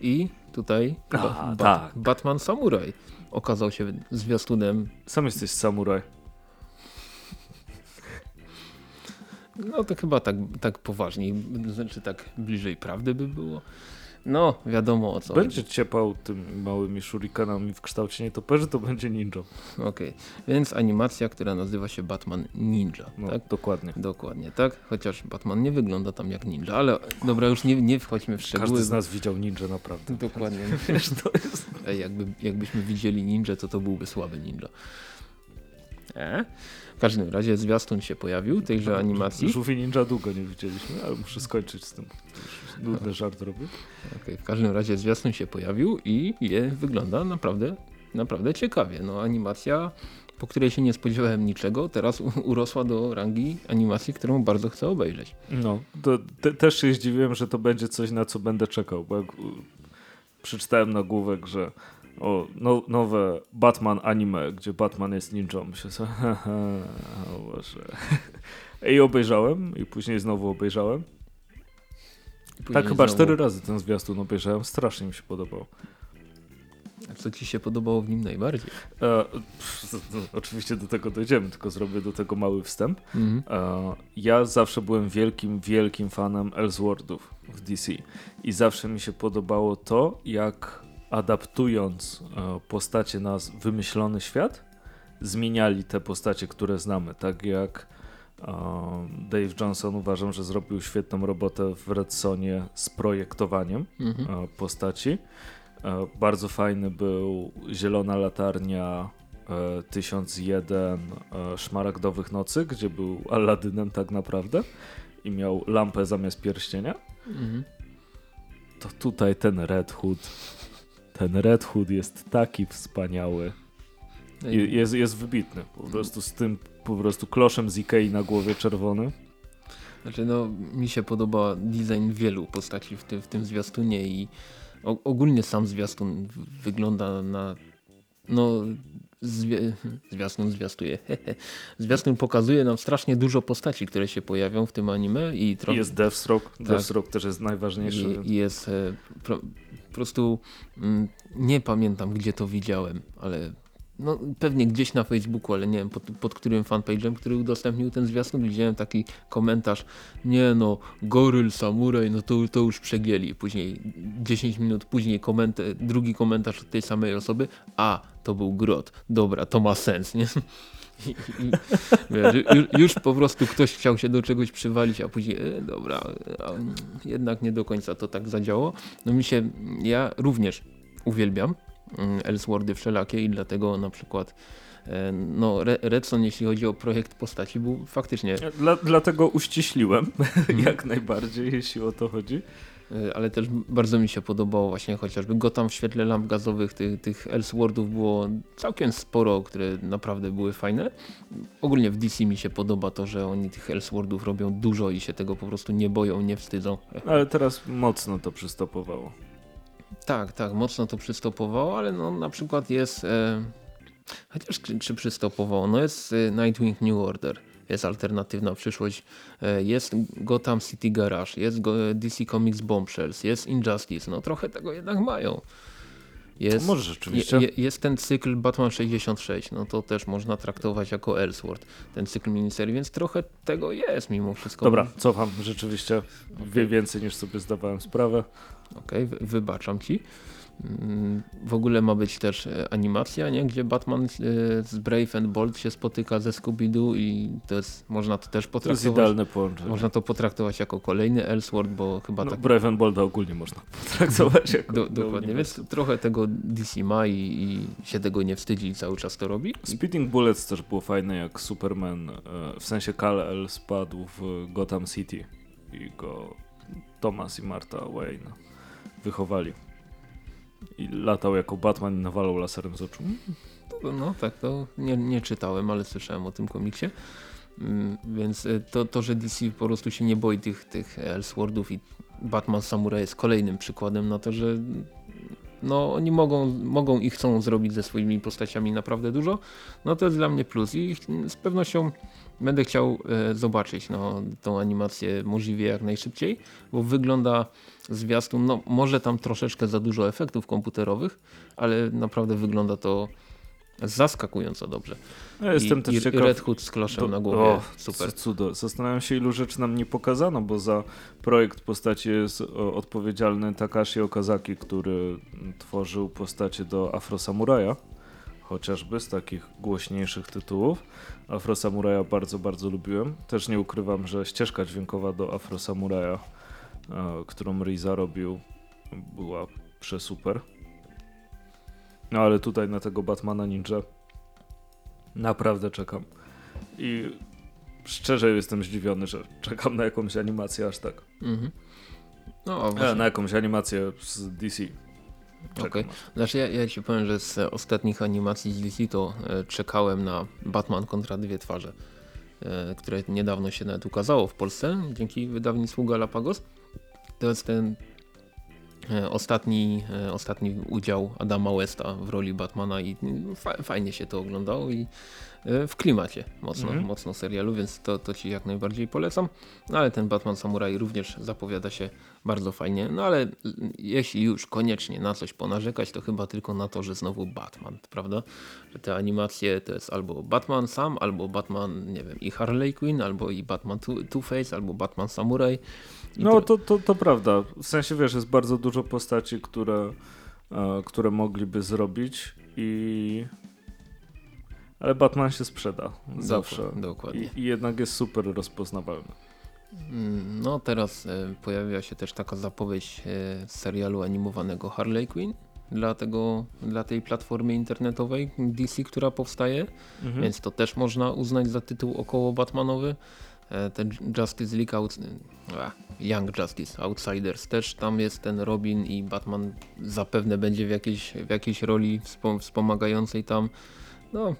I tutaj A, ba tak. Batman Samurai okazał się zwiastunem. Sam jesteś samuraj. No to chyba tak, tak poważniej, znaczy tak bliżej prawdy by było. No, wiadomo o co. Będzie ciepał tymi małymi shurikenami w kształcie nietoperzy, to będzie ninja. Okej, okay. więc animacja, która nazywa się Batman Ninja. No, tak? dokładnie. Dokładnie, tak? Chociaż Batman nie wygląda tam jak ninja, ale dobra, już nie, nie wchodźmy w szczegóły. Każdy z nas widział ninja naprawdę. Dokładnie. Wiesz, to jest... Ej, jakby, jakbyśmy widzieli ninja, to to byłby słaby ninja. E? W każdym razie zwiastun się pojawił tejże animacji. Żółwie Ninja długo nie widzieliśmy, ale muszę skończyć z tym. Nudny żart robię. Okay, w każdym razie zwiastun się pojawił i je wygląda naprawdę, naprawdę ciekawie. No animacja, po której się nie spodziewałem niczego, teraz urosła do rangi animacji, którą bardzo chcę obejrzeć. No, to te, też się zdziwiłem, że to będzie coś, na co będę czekał, bo jak przeczytałem nagłówek, że o, no, nowe Batman anime, gdzie Batman jest ninją. Myślę sobie, o Boże. I obejrzałem i później znowu obejrzałem. Później tak chyba znowu... cztery razy ten zwiastun obejrzałem, strasznie mi się podobał. A co ci się podobało w nim najbardziej? E, pff, oczywiście do tego dojdziemy, tylko zrobię do tego mały wstęp. Mhm. E, ja zawsze byłem wielkim, wielkim fanem Elseworldów w DC i zawsze mi się podobało to, jak adaptując e, postacie na wymyślony świat, zmieniali te postacie, które znamy. Tak jak e, Dave Johnson uważam, że zrobił świetną robotę w Redsonie z projektowaniem mhm. E, postaci. Bardzo fajny był Zielona Latarnia 1001 Szmaragdowych Nocy, gdzie był Aladynem tak naprawdę i miał lampę zamiast pierścienia. Mhm. To tutaj ten Red Hood ten Red Hood jest taki wspaniały. Jest, jest wybitny. Po prostu z tym po prostu kloszem z Ikei na głowie czerwony. Znaczy no, mi się podoba design wielu postaci w, ty, w tym zwiastunie i ogólnie sam zwiastun wygląda na no zwi zwiastun zwiastuje. zwiastun pokazuje nam strasznie dużo postaci, które się pojawią w tym anime i trochę... Jest Deathstroke. Tak. Deathstroke też jest najważniejszy. I, jest e, po prostu mm, nie pamiętam gdzie to widziałem, ale no, pewnie gdzieś na Facebooku, ale nie wiem pod, pod którym fanpage'em, który udostępnił ten zwiastun, widziałem taki komentarz, nie no, goryl, samuraj, no to, to już przegięli. Później 10 minut później koment drugi komentarz od tej samej osoby, a to był grot, dobra, to ma sens, nie? I, i, już, już, po prostu ktoś chciał się do czegoś przywalić, a później e, dobra, a, jednak nie do końca to tak zadziało. No mi się, ja również uwielbiam Elseworldy wszelakie i dlatego na przykład e, no, Redson, jeśli chodzi o projekt postaci, był faktycznie... Dla, dlatego uściśliłem, hmm. jak najbardziej, jeśli o to chodzi. E, ale też bardzo mi się podobało właśnie chociażby Gotham w świetle lamp gazowych, tych, tych Elseworldów było całkiem sporo, które naprawdę były fajne. Ogólnie w DC mi się podoba to, że oni tych Elseworldów robią dużo i się tego po prostu nie boją, nie wstydzą. Ale teraz mocno to przystopowało. Tak, tak, mocno to przystopowało, ale no na przykład jest... E, chociaż czy, przystopowało? No jest e, Nightwing New Order jest alternatywna przyszłość. E, jest Gotham City Garage, jest DC Comics Bombshells, jest Injustice. No trochę tego jednak mają. Jest, może rzeczywiście. Je, jest ten cykl Batman 66, no to też można traktować jako Elseworld, ten cykl miniserii, więc trochę tego jest mimo wszystko. Dobra, cofam rzeczywiście okay. więcej niż sobie zdawałem sprawę. Okej, okay, wybaczam ci. W ogóle ma być też e, animacja, nie? gdzie Batman e, z Brave and Bold się spotyka ze Scooby-Doo i to jest, można to też potraktować. To jest idealne połączenie. Można to potraktować jako kolejny Elseworld, bo chyba no, tak... Brave and Bold ogólnie można potraktować jako Do, Dokładnie, więc trochę tego DC ma i, i, się tego nie wstydzi i cały czas to robi. Speeding Bullets też było fajne, jak Superman, e, w sensie Kal-El spadł w Gotham City i go Thomas i Martha Wayne wychowali i latał jako Batman i nawalał laserem z oczu. No, tak, to nie, nie czytałem, ale słyszałem o tym komiksie. Mm, więc y, to, to, że DC po prostu się nie boi tych, tych Elseworldów i Batman Samurai jest kolejnym przykładem na to, że no oni mogą, mogą i chcą zrobić ze swoimi postaciami naprawdę dużo, no to jest dla mnie plus i z pewnością będę chciał e, zobaczyć no, tą animację możliwie jak najszybciej, bo wygląda zwiastun, no może tam troszeczkę za dużo efektów komputerowych, ale naprawdę wygląda to zaskakująco dobrze. Ja jestem I, też i ciekaw. Red Hood z kloszem Do- na głowie, o, super. Cudo. Zastanawiam się, ilu rzeczy nam nie pokazano, bo za projekt postaci jest odpowiedzialny Takashi Okazaki, który tworzył postacie do Afro Samuraja, chociażby z takich głośniejszych tytułów. Afro Samuraja bardzo, bardzo lubiłem. Też nie ukrywam, że ścieżka dźwiękowa do Afro Samuraja, którą Riza robił, była przesuper. No ale tutaj na tego Batmana Ninja naprawdę czekam. I szczerze jestem zdziwiony, że czekam na jakąś animację aż tak. Mhm. No, E, na jakąś animację z DC. Okej. aż. Znaczy ja, ja ci powiem, że z ostatnich animacji z DC to e, czekałem na Batman kontra dwie twarze, e, które niedawno się nawet ukazało w Polsce dzięki wydawnictwu Galapagos. To jest ten e, ostatni, e, ostatni udział Adama Westa w roli Batmana i fa fajnie się to oglądało i e, w klimacie mocno, Mhm. mocno serialu, więc to, to ci jak najbardziej polecam. No ale ten Batman Samurai również zapowiada się bardzo fajnie. No ale jeśli już koniecznie na coś ponarzekać, to chyba tylko na to, że znowu Batman, prawda? Że te animacje to jest albo Batman sam, albo Batman, nie wiem, i Harley Quinn, albo i Batman Two- Two-Face, albo Batman Samurai. No to, to, to prawda. W sensie wiesz, jest bardzo dużo postaci, które, e, które mogliby zrobić i ale Batman się sprzeda zawsze. Dokładnie. I, I jednak jest super rozpoznawalny. Mm, No teraz e, pojawiła się też taka zapowiedź e, serialu animowanego Harley Quinn dla, tego, dla tej platformy internetowej DC, która powstaje, Mhm. więc to też można uznać za tytuł około Batmanowy. E, Ten Justice League Out, Young Justice Outsiders też tam jest ten Robin i Batman zapewne będzie w jakiejś, w jakiejś roli wspom- wspomagającej tam. No,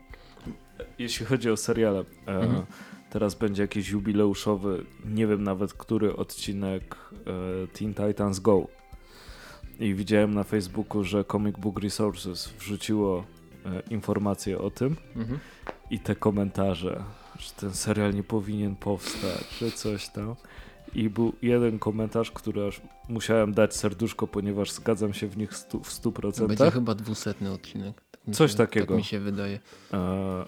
Jeśli chodzi o seriale, e, Mhm. teraz będzie jakiś jubileuszowy, nie wiem nawet który odcinek e, Teen Titans Go. I widziałem na Facebooku, że Comic Book Resources wrzuciło e, informacje o tym mhm. i te komentarze, że ten serial nie powinien powstać, że coś tam. I był jeden komentarz, który aż musiałem dać serduszko, ponieważ zgadzam się w nich stu, w 100%. będzie chyba dwusetny odcinek. Tak Coś się, takiego. Tak mi się wydaje. E,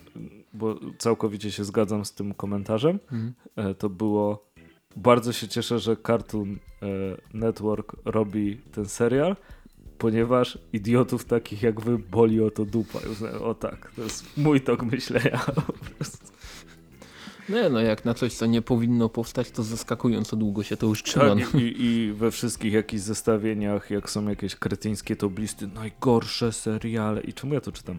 bo całkowicie się zgadzam z tym komentarzem. Mhm. E, to było bardzo się cieszę, że Cartoon e, Network robi ten serial, ponieważ idiotów takich jak wy boli o to dupa. O tak, to jest mój tok myślenia. po prostu. Nie, no jak na coś, co nie powinno powstać, to zaskakująco długo się to już trzyma. Tak, i, I we wszystkich jakichś zestawieniach, jak są jakieś kretyńskie toblisty, najgorsze seriale. I czemu ja to czytam?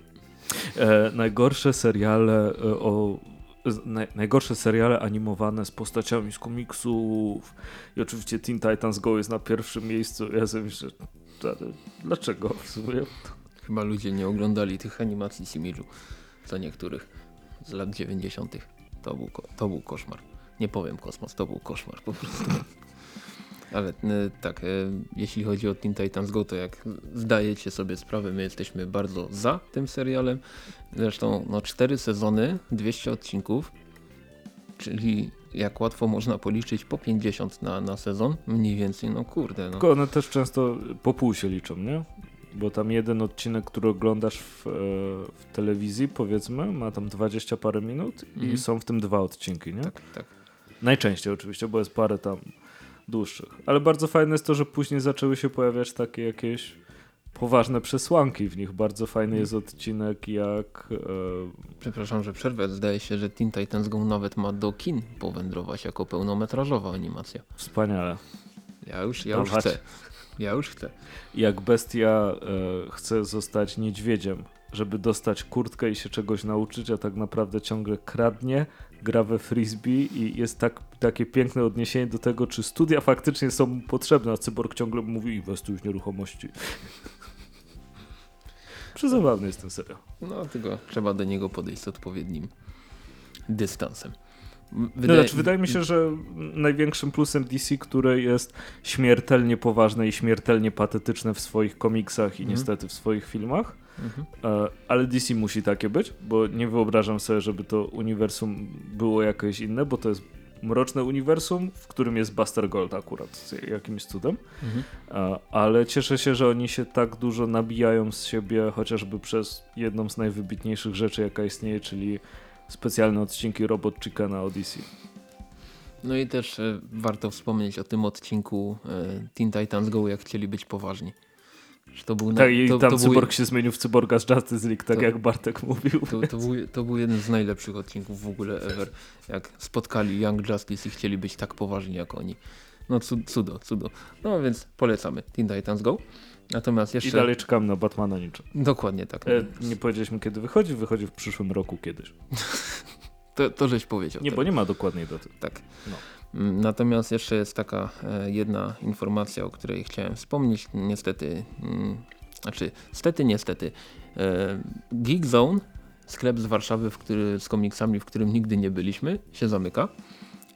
E, najgorsze seriale e, o. z- Naj, najgorsze seriale animowane z postaciami z komiksów. I oczywiście Teen Titans Go jest na pierwszym miejscu. Ja sobie myślę, dlaczego? W sumie Chyba ludzie nie oglądali tych animacji Similu, co niektórych z lat 90. To był, to był koszmar. Nie powiem kosmos, to był koszmar po prostu. Ale e, tak, e, jeśli chodzi o Teen Titans Go, to jak zdajecie sobie sprawę, my jesteśmy bardzo za tym serialem. Zresztą no, 4 sezony, 200 odcinków, czyli jak łatwo można policzyć po 50 na, na sezon, mniej więcej, no kurde. No. Tylko one też często po pół się liczą, nie? Bo tam jeden odcinek, który oglądasz w, e, w telewizji, powiedzmy, ma tam 20 parę minut i Mhm. są w tym dwa odcinki, nie? Tak, tak. Najczęściej oczywiście, bo jest parę tam dłuższych. Ale bardzo fajne jest to, że później zaczęły się pojawiać takie jakieś poważne przesłanki w nich. Bardzo fajny jest odcinek, jak e, Przepraszam, że przerwę. Zdaje się, że Teen Titans Go nawet ma do kin powędrować jako pełnometrażowa animacja. wspaniale, Ja już, ja już chcę. Ja już chcę. jak bestia e, chce zostać niedźwiedziem, żeby dostać kurtkę i się czegoś nauczyć, a tak naprawdę ciągle kradnie, gra we frisbee i jest tak, takie piękne odniesienie do tego, czy studia faktycznie są potrzebne, a cyborg ciągle mówi inwestuj w nieruchomości. Przezabawny jest ten serial. No tylko trzeba do niego podejść z odpowiednim dystansem. M- No, znaczy, wydaje mi się, że największym plusem DC, które jest śmiertelnie poważne i śmiertelnie patetyczne w swoich komiksach i Mhm. niestety w swoich filmach, Mhm. e, ale DC musi takie być, bo nie wyobrażam sobie, żeby to uniwersum było jakieś inne, bo to jest mroczne uniwersum, w którym jest Buster Gold akurat jakimś cudem. Mhm. ale cieszę się, że oni się tak dużo nabijają z siebie, chociażby przez jedną z najwybitniejszych rzeczy, jaka istnieje, czyli specjalne odcinki Robot Chickena Odyssey. No i też e, warto wspomnieć o tym odcinku e, Teen Titans Go, jak chcieli być poważni. To był tak, i to, tam to cyborg był... się zmienił w cyborga z Justice League, tak to, jak Bartek mówił. To, to, był, to był jeden z najlepszych odcinków w ogóle ever. Jak spotkali Young Justice i chcieli być tak poważni jak oni. No cudo, cudo. No więc polecamy Teen Titans Go. Natomiast jeszcze... I dalej czekam na Batmana Ninja. Dokładnie tak. E, nie powiedzieliśmy kiedy wychodzi, wychodzi w przyszłym roku kiedyś. to, to żeś powiedział. Nie, tak. bo nie ma dokładnej daty. Tak. No. Mm, natomiast jeszcze jest taka e, jedna informacja, o której chciałem wspomnieć. Niestety, mm, znaczy, stety, niestety. E, Geek Zone, sklep z Warszawy, w który, z komiksami, w którym nigdy nie byliśmy, się zamyka.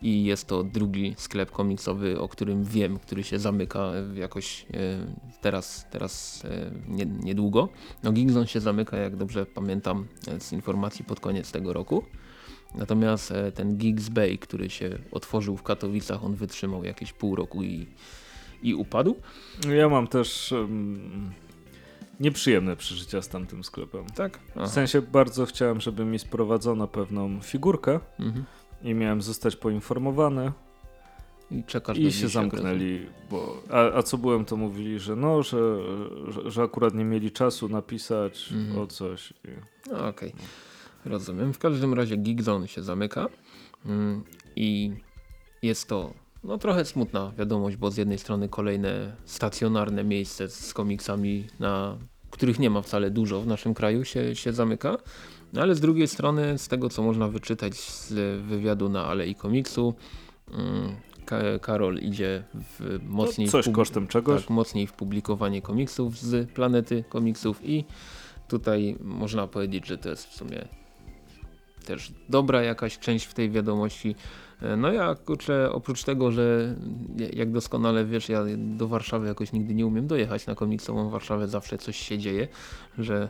I jest to drugi sklep komiksowy, o którym wiem, który się zamyka jakoś e, teraz, teraz nie, niedługo. No Geek Zone się zamyka, jak dobrze pamiętam z informacji pod koniec tego roku. Natomiast e, ten Gigs Bay, który się otworzył w Katowicach, on wytrzymał jakieś pół roku i, i upadł. Ja mam też um, nieprzyjemne przeżycia z tamtym sklepem. Tak? Aha. W sensie bardzo chciałem, żeby mi sprowadzono pewną figurkę mhm. I miałem zostać poinformowany. I czekasz I się zamknęli, bo, a, a, co byłem, to mówili, że no, że, że, że akurat nie mieli czasu napisać mhm. o coś. No, Okej. Okay. Rozumiem. W każdym razie Geekzone się zamyka mm, i jest to no, trochę smutna wiadomość, bo z jednej strony kolejne stacjonarne miejsce z komiksami, na których nie ma wcale dużo w naszym kraju się, się zamyka, no, ale z drugiej strony z tego co można wyczytać z wywiadu na Alei Komiksu mm, Karol idzie w mocniej, no, coś w kosztem czegoś. Tak, mocniej w publikowanie komiksów z planety komiksów i tutaj można powiedzieć, że to jest w sumie też dobra jakaś część w tej wiadomości. E, no ja kurczę, oprócz tego, że jak doskonale wiesz, ja do Warszawy jakoś nigdy nie umiem dojechać na komiksową Warszawę, zawsze coś się dzieje, że,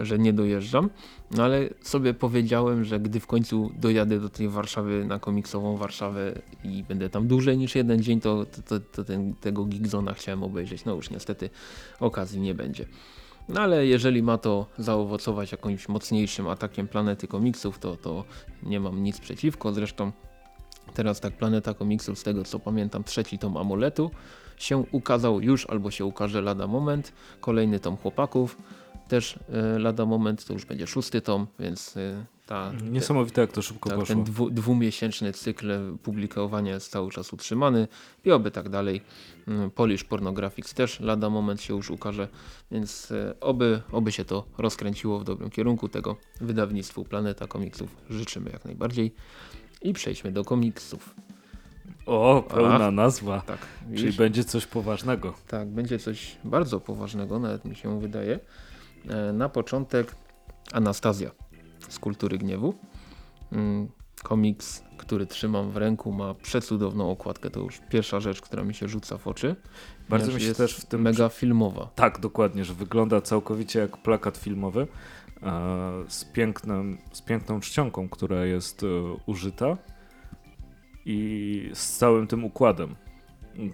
że nie dojeżdżam. No ale sobie powiedziałem, że gdy w końcu dojadę do tej Warszawy na komiksową Warszawę i będę tam dłużej niż jeden dzień, to, to, to ten, tego Geekzona chciałem obejrzeć. No już niestety okazji nie będzie. No ale jeżeli ma to zaowocować jakimś mocniejszym atakiem planety komiksów, to, to nie mam nic przeciwko. Zresztą teraz tak Planeta Komiksów, z tego co pamiętam, trzeci tom Amuletu się ukazał już albo się ukaże lada moment. Kolejny tom Chłopaków też y, lada moment, to już będzie szósty tom, więc y, ta, Niesamowite jak to szybko tak, poszło. Ten dwu, dwumiesięczny cykl publikowania jest cały czas utrzymany i oby tak dalej. Mm, Polish Pornographics też lada moment się już ukaże, więc y, oby, oby się to rozkręciło w dobrym kierunku. Tego wydawnictwu Planeta Komiksów życzymy jak najbardziej. I przejdźmy do komiksów. O, pełna nazwa. Tak, Czyli będzie coś poważnego. Tak, będzie coś bardzo poważnego, nawet mi się wydaje. E, na początek Anastazja z Kultury Gniewu. Mm, komiks, który trzymam w ręku ma przecudowną okładkę. To już pierwsza rzecz, która mi się rzuca w oczy. Bardzo mi się też w tym... Mega filmowa. Tak, dokładnie, że wygląda całkowicie jak plakat filmowy z, pięknym, z piękną czcionką, która jest e, użyta i z całym tym układem,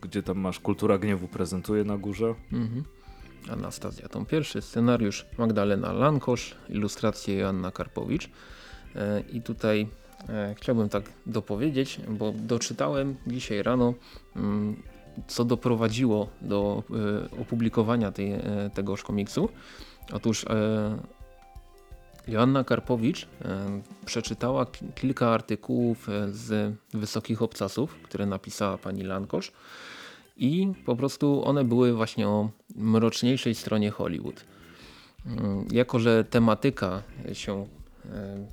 gdzie tam masz Kultura Gniewu prezentuje na górze. Mhm. Anastazja Tom pierwszy, scenariusz Magdalena Lankosz, ilustracje Joanna Karpowicz. E, I tutaj e, chciałbym tak dopowiedzieć, bo doczytałem dzisiaj rano, mm, co doprowadziło do e, opublikowania tej, tegoż komiksu. Otóż Joanna Karpowicz przeczytała kilka artykułów z Wysokich Obcasów, które napisała pani Lankosz i po prostu one były właśnie o mroczniejszej stronie Hollywood. Mm, jako, że tematyka się e,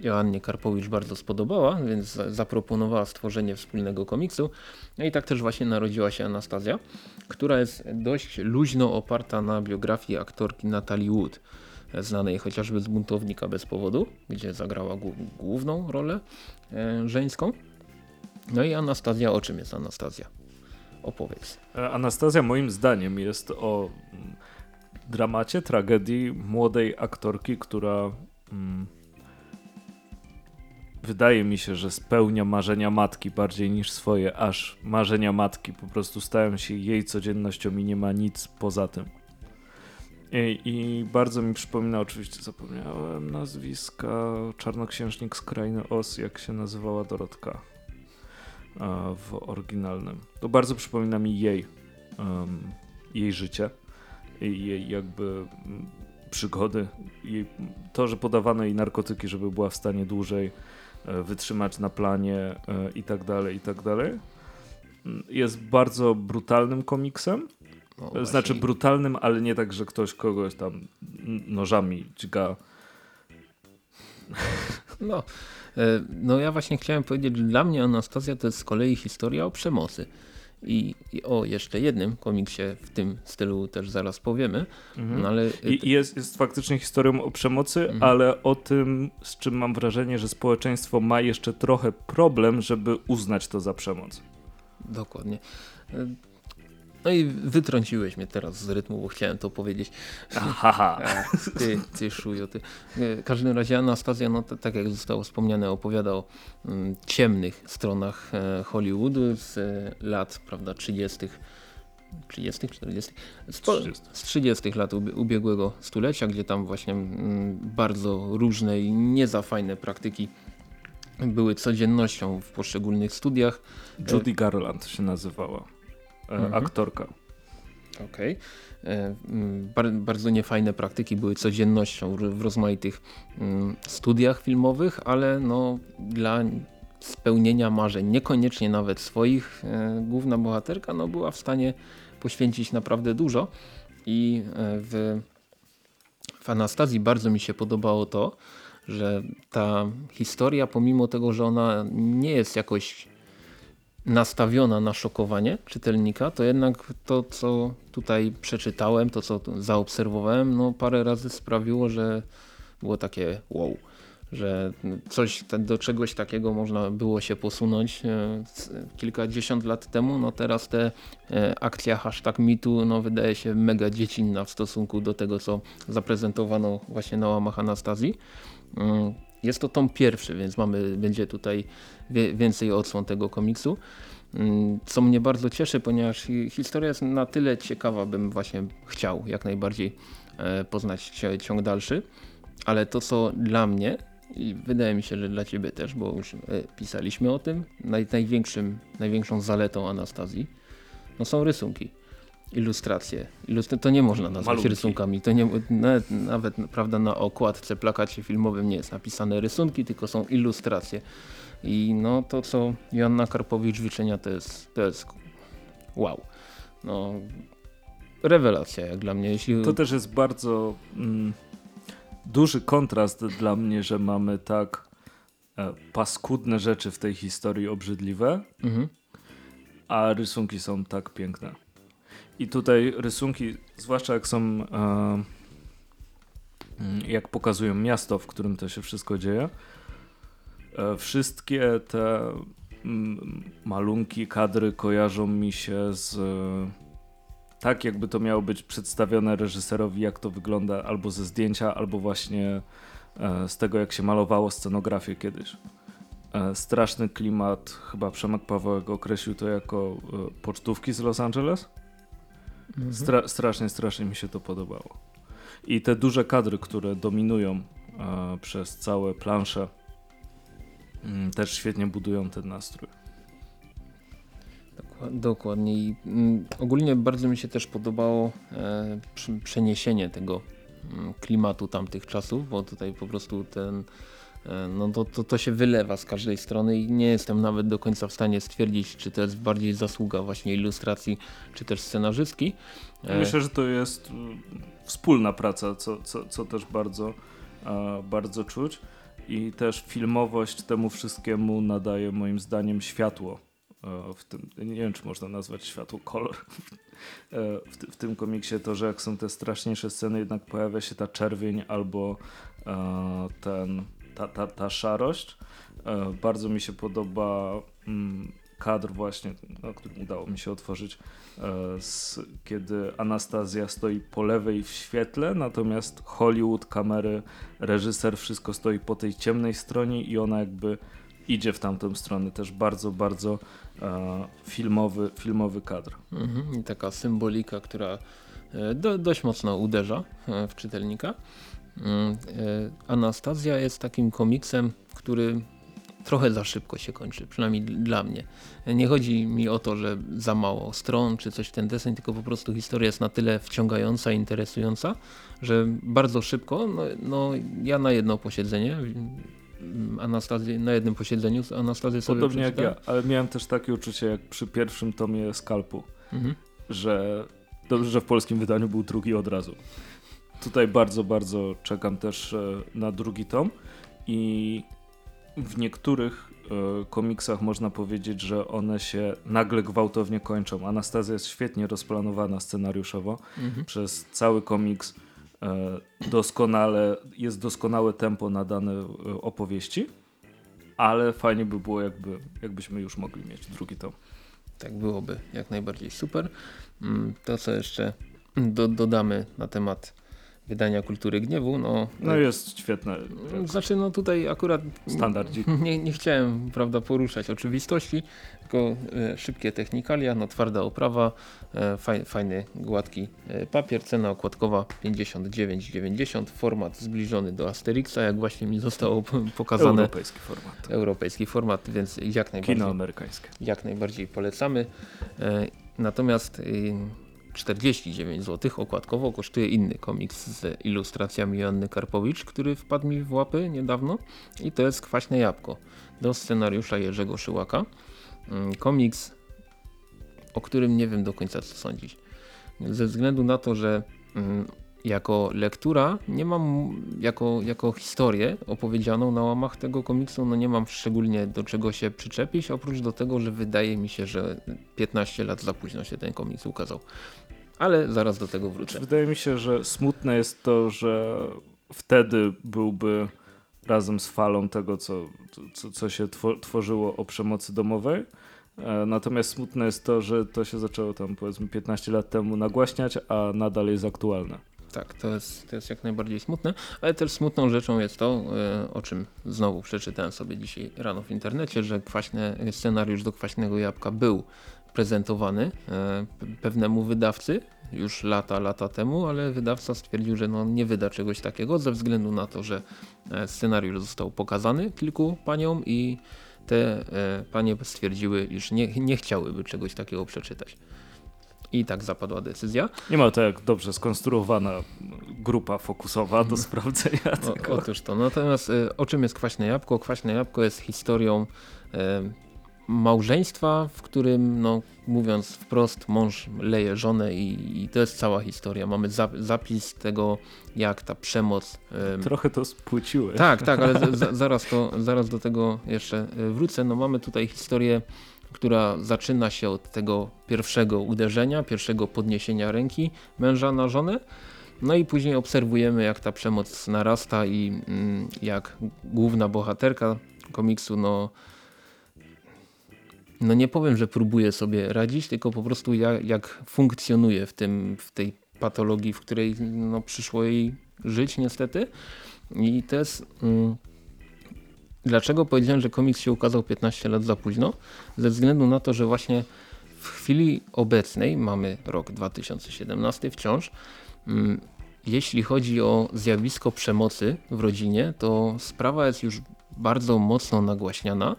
Joannie Karpowicz bardzo spodobała, więc zaproponowała stworzenie wspólnego komiksu. No i tak też właśnie narodziła się Anastazja, która jest dość luźno oparta na biografii aktorki Natalie Wood, znanej chociażby z Buntownika bez powodu, gdzie zagrała główną rolę e, żeńską. No i Anastazja, o czym jest Anastazja? Opowiedz. E, Anastazja moim zdaniem jest o mm, dramacie, tragedii młodej aktorki, która mm, wydaje mi się, że spełnia marzenia matki bardziej niż swoje, aż marzenia matki po prostu stają się jej codziennością i nie ma nic poza tym. I, i bardzo mi przypomina, oczywiście zapomniałem nazwiska, czarnoksiężnik z krainy Os, jak się nazywała Dorotka w oryginalnym. To bardzo przypomina mi jej, um, jej życie jej jakby przygody i to, że podawano jej narkotyki, żeby była w stanie dłużej e, wytrzymać na planie e, i tak dalej, i tak dalej. Mm, jest bardzo brutalnym komiksem. No znaczy brutalnym, ale nie tak, że ktoś kogoś tam nożami dźga. No, e, no ja właśnie chciałem powiedzieć, że dla mnie Anastazja to jest z kolei historia o przemocy. I, I, o jeszcze jednym komiksie w tym stylu też zaraz powiemy. Mhm. No ale... I jest, jest faktycznie historią o przemocy, mhm. ale o tym, z czym mam wrażenie, że społeczeństwo ma jeszcze trochę problem, żeby uznać to za przemoc. Dokładnie. No i wytrąciłeś mnie teraz z rytmu, bo chciałem to powiedzieć. Aha. Ty, ty szujo, ty. W każdym razie Anastazja, no tak jak zostało wspomniane, opowiada o mm, ciemnych stronach e, Hollywoodu z e, lat, prawda, 30 30, 40? Spo, 30. Z 30 lat ubiegłego stulecia, gdzie tam właśnie mm, bardzo różne i nie za fajne praktyki były codziennością w poszczególnych studiach. Judy Garland się nazywała. E, mhm. aktorka. Okej. Okay. E, bar bardzo niefajne praktyki były codziennością w rozmaitych studiach filmowych, ale no, dla spełnienia marzeń, niekoniecznie nawet swoich, e, główna bohaterka no, była w stanie poświęcić naprawdę dużo i w, w Anastazji bardzo mi się podobało to, że ta historia, pomimo tego, że ona nie jest jakoś nastawiona na szokowanie czytelnika, to jednak to, co tutaj przeczytałem, to, co zaobserwowałem, no parę razy sprawiło, że było takie wow, że coś do czegoś takiego można było się posunąć e, kilkadziesiąt lat temu, no teraz te e, akcja hashtag mitu no wydaje się mega dziecinna w stosunku do tego, co zaprezentowano właśnie na łamach Anastazji. Jest to tom pierwszy, więc mamy, będzie tutaj więcej odsłon tego komiksu. Mm, co mnie bardzo cieszy, ponieważ historia jest na tyle ciekawa, bym właśnie chciał jak najbardziej e, poznać ciąg dalszy. Ale to co dla mnie i wydaje mi się, że dla ciebie też, bo już e, pisaliśmy o tym, naj, największym, największą zaletą Anastazji no są rysunki ilustracje. Ilustr to nie można nazwać Malunki. rysunkami. To nie, nawet, nawet prawda, na okładce, plakacie filmowym nie jest napisane rysunki, tylko są ilustracje. I no to, co Joanna Karpowicz wyczynia, to jest, to jest wow. No, rewelacja jak dla mnie. Jeśli... To też jest bardzo mm, duży kontrast dla mnie, że mamy tak e, paskudne rzeczy w tej historii obrzydliwe, mhm. a rysunki są tak piękne. I tutaj rysunki, zwłaszcza jak są, e, mm, jak pokazują miasto, w którym to się wszystko dzieje, e, wszystkie te mm, malunki, kadry kojarzą mi się z tak, jakby to miało być przedstawione reżyserowi, jak to wygląda albo ze zdjęcia, albo właśnie e, z tego, jak się malowało scenografię kiedyś. Straszny klimat, chyba Przemek Pawełek określił to jako pocztówki z Los Angeles. Mhm. Stra strasznie, strasznie mi się to podobało. I te duże kadry, które dominują e, przez całe plansze, mm, też świetnie budują ten nastrój. Dokładnie. I mm, ogólnie bardzo mi się też podobało e, przeniesienie tego mm, klimatu tamtych czasów, bo tutaj po prostu ten no to, to, to się wylewa z każdej strony i nie jestem nawet do końca w stanie stwierdzić, czy to jest bardziej zasługa właśnie ilustracji, czy też scenarzystki. E, Myślę, że to jest wspólna praca, co, co, co też bardzo, bardzo czuć i też filmowość temu wszystkiemu nadaje moim zdaniem światło. E, w tym, nie wiem, czy można nazwać światło kolor w, w, tym komiksie, to, że jak są te straszniejsze sceny, jednak pojawia się ta czerwień albo ten ta, ta, ta szarość. E, bardzo mi się podoba mm, kadr właśnie, no, który udało mi się otworzyć, e, kiedy Anastazja stoi po lewej w świetle, natomiast Hollywood, kamery, reżyser, wszystko stoi po tej ciemnej stronie i ona jakby idzie w tamtą stronę. Też bardzo, bardzo e, filmowy, filmowy kadr. Mhm, taka symbolika, która do, dość mocno uderza w czytelnika. Mm, e, Anastazja jest takim komiksem, który trochę za szybko się kończy, przynajmniej dla mnie. Nie chodzi mi o to, że za mało stron czy coś w ten deseń, tylko po prostu historia jest na tyle wciągająca, interesująca, że bardzo szybko, no, no ja na jedno posiedzenie Anastazję, na jednym posiedzeniu Anastazję sobie Podobnie jak ja, ale miałem też takie uczucie jak przy pierwszym tomie Skalpu, mhm. że dobrze, że w polskim wydaniu był drugi od razu. Tutaj bardzo, bardzo czekam też e, na drugi tom i w niektórych y, komiksach można powiedzieć, że one się nagle gwałtownie kończą. Anastazja jest świetnie rozplanowana scenariuszowo. Mhm. Przez cały komiks y, doskonale, jest doskonałe tempo nadane y, opowieści, ale fajnie by było, jakby, jakbyśmy już mogli mieć drugi tom. Tak byłoby jak najbardziej super. Mm, to co jeszcze do, dodamy na temat wydania Kultury Gniewu. No, no jest świetne. Znaczy no tutaj akurat standardzik. Nie, nie chciałem prawda poruszać oczywistości, tylko e, szybkie technikalia, no twarda oprawa, e, faj, fajny, gładki e, papier, cena okładkowa 59,90, format zbliżony do Asterixa, jak właśnie mi zostało pokazane. Europejski format. Europejski format, więc jak najbardziej. Kino amerykańskie. Jak najbardziej polecamy. E, natomiast 49 zł okładkowo kosztuje inny komiks z ilustracjami Joanny Karpowicz, który wpadł mi w łapy niedawno i to jest Kwaśne Jabłko do scenariusza Jerzego Szyłaka. Mm, komiks, o którym nie wiem do końca co sądzić. Ze względu na to, że mm, jako lektura nie mam, jako, jako historię opowiedzianą na łamach tego komiksu, no nie mam szczególnie do czego się przyczepić, oprócz do tego, że wydaje mi się, że 15 lat za późno się ten komiks ukazał. Ale zaraz do tego wrócę. Wydaje mi się, że smutne jest to, że wtedy byłby razem z falą tego, co, co, co się tworzyło o przemocy domowej. E, natomiast smutne jest to, że to się zaczęło tam powiedzmy 15 lat temu nagłaśniać, a nadal jest aktualne tak, to jest, to jest jak najbardziej smutne, ale też smutną rzeczą jest to, e, o czym znowu przeczytałem sobie dzisiaj rano w internecie, że kwaśny, scenariusz do Kwaśnego Jabłka był prezentowany e, pewnemu wydawcy już lata, lata temu, ale wydawca stwierdził, że no nie wyda czegoś takiego ze względu na to, że e, scenariusz został pokazany kilku paniom i te panie stwierdziły, iż nie, nie chciałyby czegoś takiego przeczytać. I tak zapadła decyzja. Nie ma to jak dobrze skonstruowana grupa fokusowa do sprawdzenia tego. O, otóż to. Natomiast o czym jest Kwaśne Jabłko? Kwaśne Jabłko jest historią małżeństwa, w którym, no, mówiąc wprost, mąż leje żonę i, i to jest cała historia. Mamy za, zapis tego, jak ta przemoc... Y, Trochę to spłyciłeś. Tak, tak, ale zaraz, to, zaraz do tego jeszcze wrócę. No, mamy tutaj historię która zaczyna się od tego pierwszego uderzenia, pierwszego podniesienia ręki męża na żonę. No i później obserwujemy jak ta przemoc narasta i mm, jak główna bohaterka komiksu no, no nie powiem, że próbuje sobie radzić, tylko po prostu jak, jak funkcjonuje w, tym, w tej patologii, w której no, przyszło jej żyć niestety. I to jest... Mm, Dlaczego powiedziałem, że komiks się ukazał 15 lat za późno? Ze względu na to, że właśnie w chwili obecnej, mamy rok 2017 wciąż, mm, jeśli chodzi o zjawisko przemocy w rodzinie, to sprawa jest już bardzo mocno nagłaśniana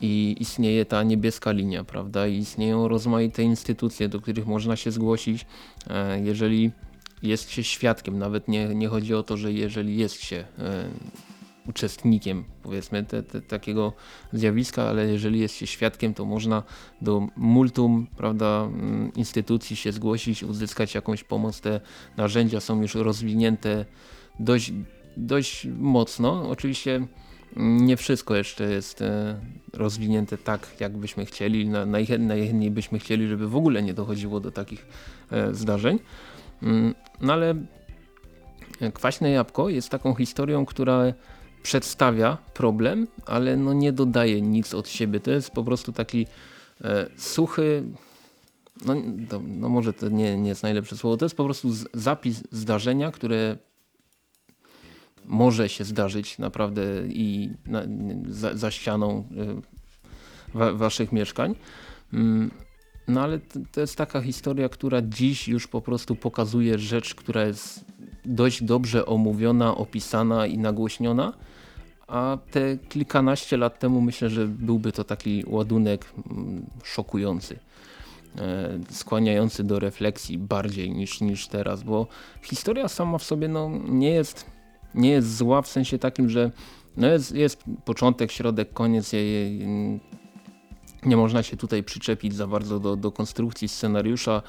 i istnieje ta niebieska linia, prawda? I istnieją rozmaite instytucje, do których można się zgłosić, e, jeżeli jest się świadkiem, nawet nie, nie chodzi o to, że jeżeli jest się e, uczestnikiem powiedzmy te, te, takiego zjawiska, ale jeżeli jest się świadkiem, to można do multum prawda, mm, instytucji się zgłosić, uzyskać jakąś pomoc. Te narzędzia są już rozwinięte dość, dość mocno. Oczywiście nie wszystko jeszcze jest e, rozwinięte tak, jak byśmy chcieli. Najchętniej byśmy chcieli, żeby w ogóle nie dochodziło do takich e, zdarzeń. Mm, no ale Kwaśne Jabłko jest taką historią, która przedstawia problem, ale no nie dodaje nic od siebie. To jest po prostu taki E, suchy, no, no może to nie, nie jest najlepsze słowo, to jest po prostu zapis zdarzenia, które może się zdarzyć naprawdę i na, za, za, ścianą y, wa, waszych mieszkań. Mm, no ale to jest taka historia, która dziś już po prostu pokazuje rzecz, która jest dość dobrze omówiona, opisana i nagłośniona, a te kilkanaście lat temu myślę, że byłby to taki ładunek mm, szokujący e, skłaniający do refleksji bardziej niż, niż teraz, bo historia sama w sobie no, nie, jest, nie jest zła w sensie takim, że no jest, jest początek, środek, koniec jej, nie można się tutaj przyczepić za bardzo do, do konstrukcji scenariusza.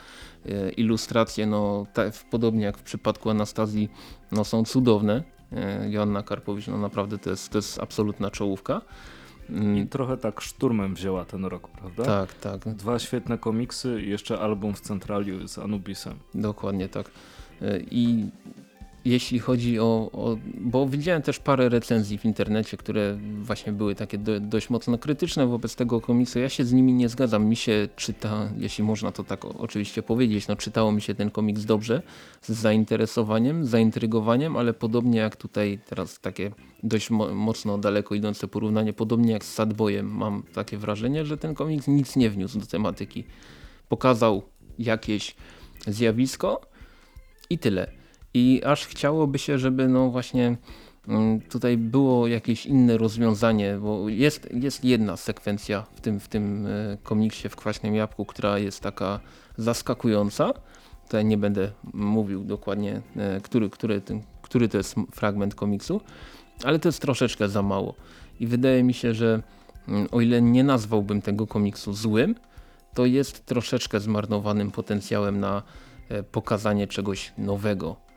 E, ilustracje, no, tak, podobnie jak w przypadku Anastazji, no, są cudowne. E, Joanna Karpowicz, no naprawdę to jest, to jest absolutna czołówka. Mm. I trochę tak szturmem wzięła ten rok, prawda? Tak, tak. Dwa świetne komiksy i jeszcze album w Centraliu z Anubisem. Dokładnie tak. E, I jeśli chodzi o, o, bo widziałem też parę recenzji w internecie, które właśnie były takie do, dość mocno krytyczne wobec tego komiksu. Ja się z nimi nie zgadzam. Mi się czyta, jeśli można to tak oczywiście powiedzieć, no czytało mi się ten komiks dobrze, z zainteresowaniem, zaintrygowaniem, ale podobnie jak tutaj teraz takie dość mo mocno daleko idące porównanie, podobnie jak z Sadboyem mam takie wrażenie, że ten komiks nic nie wniósł do tematyki. Pokazał jakieś zjawisko i tyle i aż chciałoby się, żeby no właśnie mm, tutaj było jakieś inne rozwiązanie, bo jest, jest jedna sekwencja w tym, w tym e, komiksie w Kwaśnym Jabłku, która jest taka zaskakująca. Tutaj nie będę mówił dokładnie, e, który, który, który to jest fragment komiksu, ale to jest troszeczkę za mało. I wydaje mi się, że mm, o ile nie nazwałbym tego komiksu złym, to jest troszeczkę zmarnowanym potencjałem na e, pokazanie czegoś nowego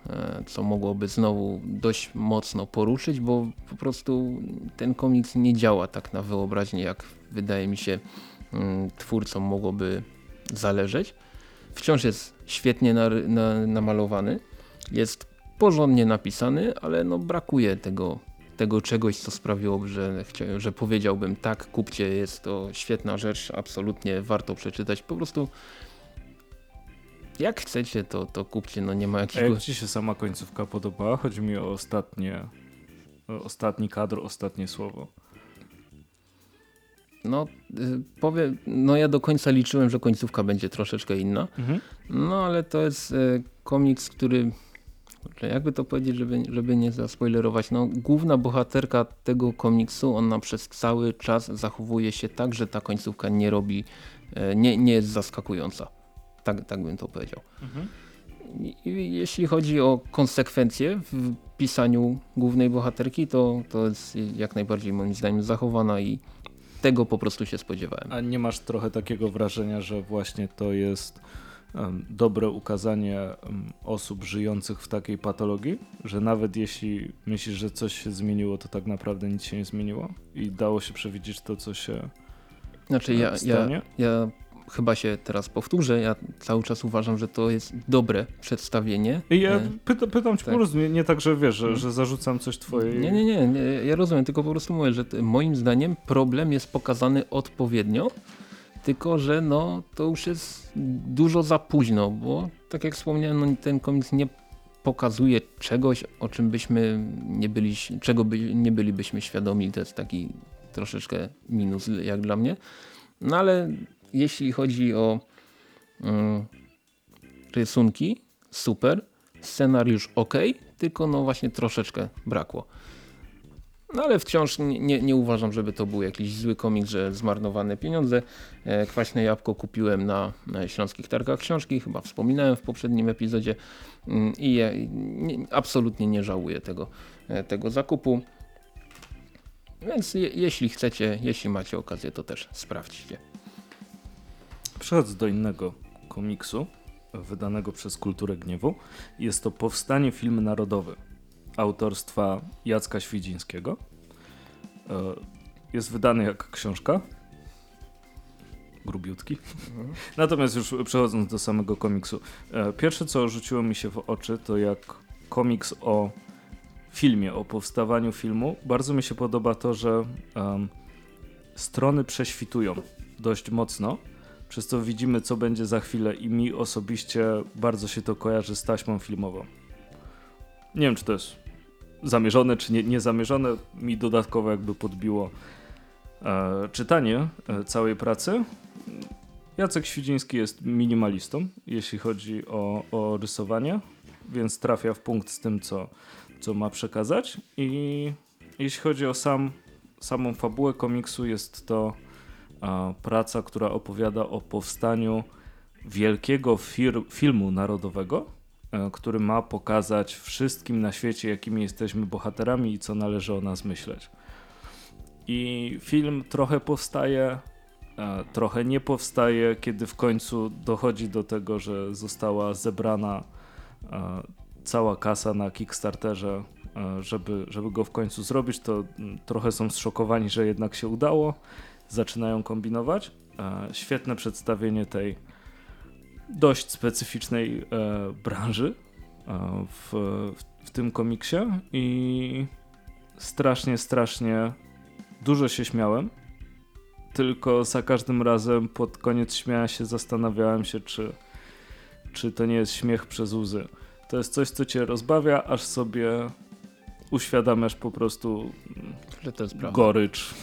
co mogłoby znowu dość mocno poruszyć, bo po prostu ten komiks nie działa tak na wyobraźnię, jak wydaje mi się mm, twórcom mogłoby zależeć. Wciąż jest świetnie na, na, namalowany, jest porządnie napisany, ale no brakuje tego, tego czegoś, co sprawiłoby, że, że powiedziałbym tak, kupcie, jest to świetna rzecz, absolutnie warto przeczytać. Po prostu jak chcecie, to, to kupcie, no nie ma jakiegoś... A jak ci się sama końcówka podobała? Chodzi mi o ostatnie, o ostatni kadr, ostatnie słowo. No, y, powiem, no ja do końca liczyłem, że końcówka będzie troszeczkę inna. Mhm. No, ale to jest y, komiks, który jakby to powiedzieć, żeby, żeby nie zaspoilerować, no główna bohaterka tego komiksu, ona przez cały czas zachowuje się tak, że ta końcówka nie robi, y, nie, nie jest zaskakująca. Tak, tak bym to powiedział. Mhm. I jeśli chodzi o konsekwencje w pisaniu głównej bohaterki, to, to jest jak najbardziej moim zdaniem zachowana i tego po prostu się spodziewałem. A nie masz trochę takiego wrażenia, że właśnie to jest dobre ukazanie osób żyjących w takiej patologii, że nawet jeśli myślisz, że coś się zmieniło, to tak naprawdę nic się nie zmieniło i dało się przewidzieć to, co się znaczy ja, ja, ja chyba się teraz powtórzę, ja cały czas uważam, że to jest dobre przedstawienie. I ja e, pyta, pytam cię tak. po prostu, nie, nie tak, że wiesz, że, mhm. że zarzucam coś twojej... Nie, nie, nie, nie, ja rozumiem, tylko po prostu mówię, że moim zdaniem problem jest pokazany odpowiednio, tylko że no to już jest dużo za późno, bo tak jak wspomniałem, no, ten komiks nie pokazuje czegoś, o czym byśmy nie byli, czego by, nie bylibyśmy świadomi, to jest taki troszeczkę minus jak dla mnie. No ale jeśli chodzi o mm, rysunki, super, scenariusz ok, tylko no właśnie troszeczkę brakło. No ale wciąż nie, nie, uważam, żeby to był jakiś zły komik, że zmarnowane pieniądze. E, kwaśne jabłko kupiłem na, Śląskich Targach Książki, chyba wspominałem w poprzednim epizodzie mm, i absolutnie nie żałuję tego, e, tego zakupu. Więc je, jeśli chcecie, jeśli macie okazję, to też sprawdźcie. Przechodzę do innego komiksu wydanego przez Kulturę Gniewu. Jest to Powstanie Film Narodowy autorstwa Jacka Świdzińskiego. E, jest wydany jak książka. Grubiutki. Mhm. Natomiast już przechodząc do samego komiksu. E, pierwsze co rzuciło mi się w oczy to jak komiks o filmie, o powstawaniu filmu. Bardzo mi się podoba to, że um, strony prześwitują dość mocno, przez co widzimy co będzie za chwilę i mi osobiście bardzo się to kojarzy z taśmą filmową. Nie wiem czy to jest zamierzone czy nie, niezamierzone, mi dodatkowo jakby podbiło e, czytanie e, całej pracy. Jacek Świdziński jest minimalistą, jeśli chodzi o, o rysowanie, więc trafia w punkt z tym, co, co ma przekazać. I jeśli chodzi o sam, samą fabułę komiksu, jest to praca, która opowiada o powstaniu wielkiego filmu narodowego, e, który ma pokazać wszystkim na świecie, jakimi jesteśmy bohaterami i co należy o nas myśleć. I film trochę powstaje, a, trochę nie powstaje, kiedy w końcu dochodzi do tego, że została zebrana cała kasa na Kickstarterze E, żeby, żeby go w końcu zrobić, to mm, trochę są zszokowani, że jednak się udało. Zaczynają kombinować. E, świetne przedstawienie tej dość specyficznej e, branży w, w tym komiksie i strasznie, strasznie dużo się śmiałem. Tylko za każdym razem pod koniec śmiania się zastanawiałem się, czy, czy to nie jest śmiech przez łzy. To jest coś, co cię rozbawia, aż sobie uświadamiasz po prostu gorycz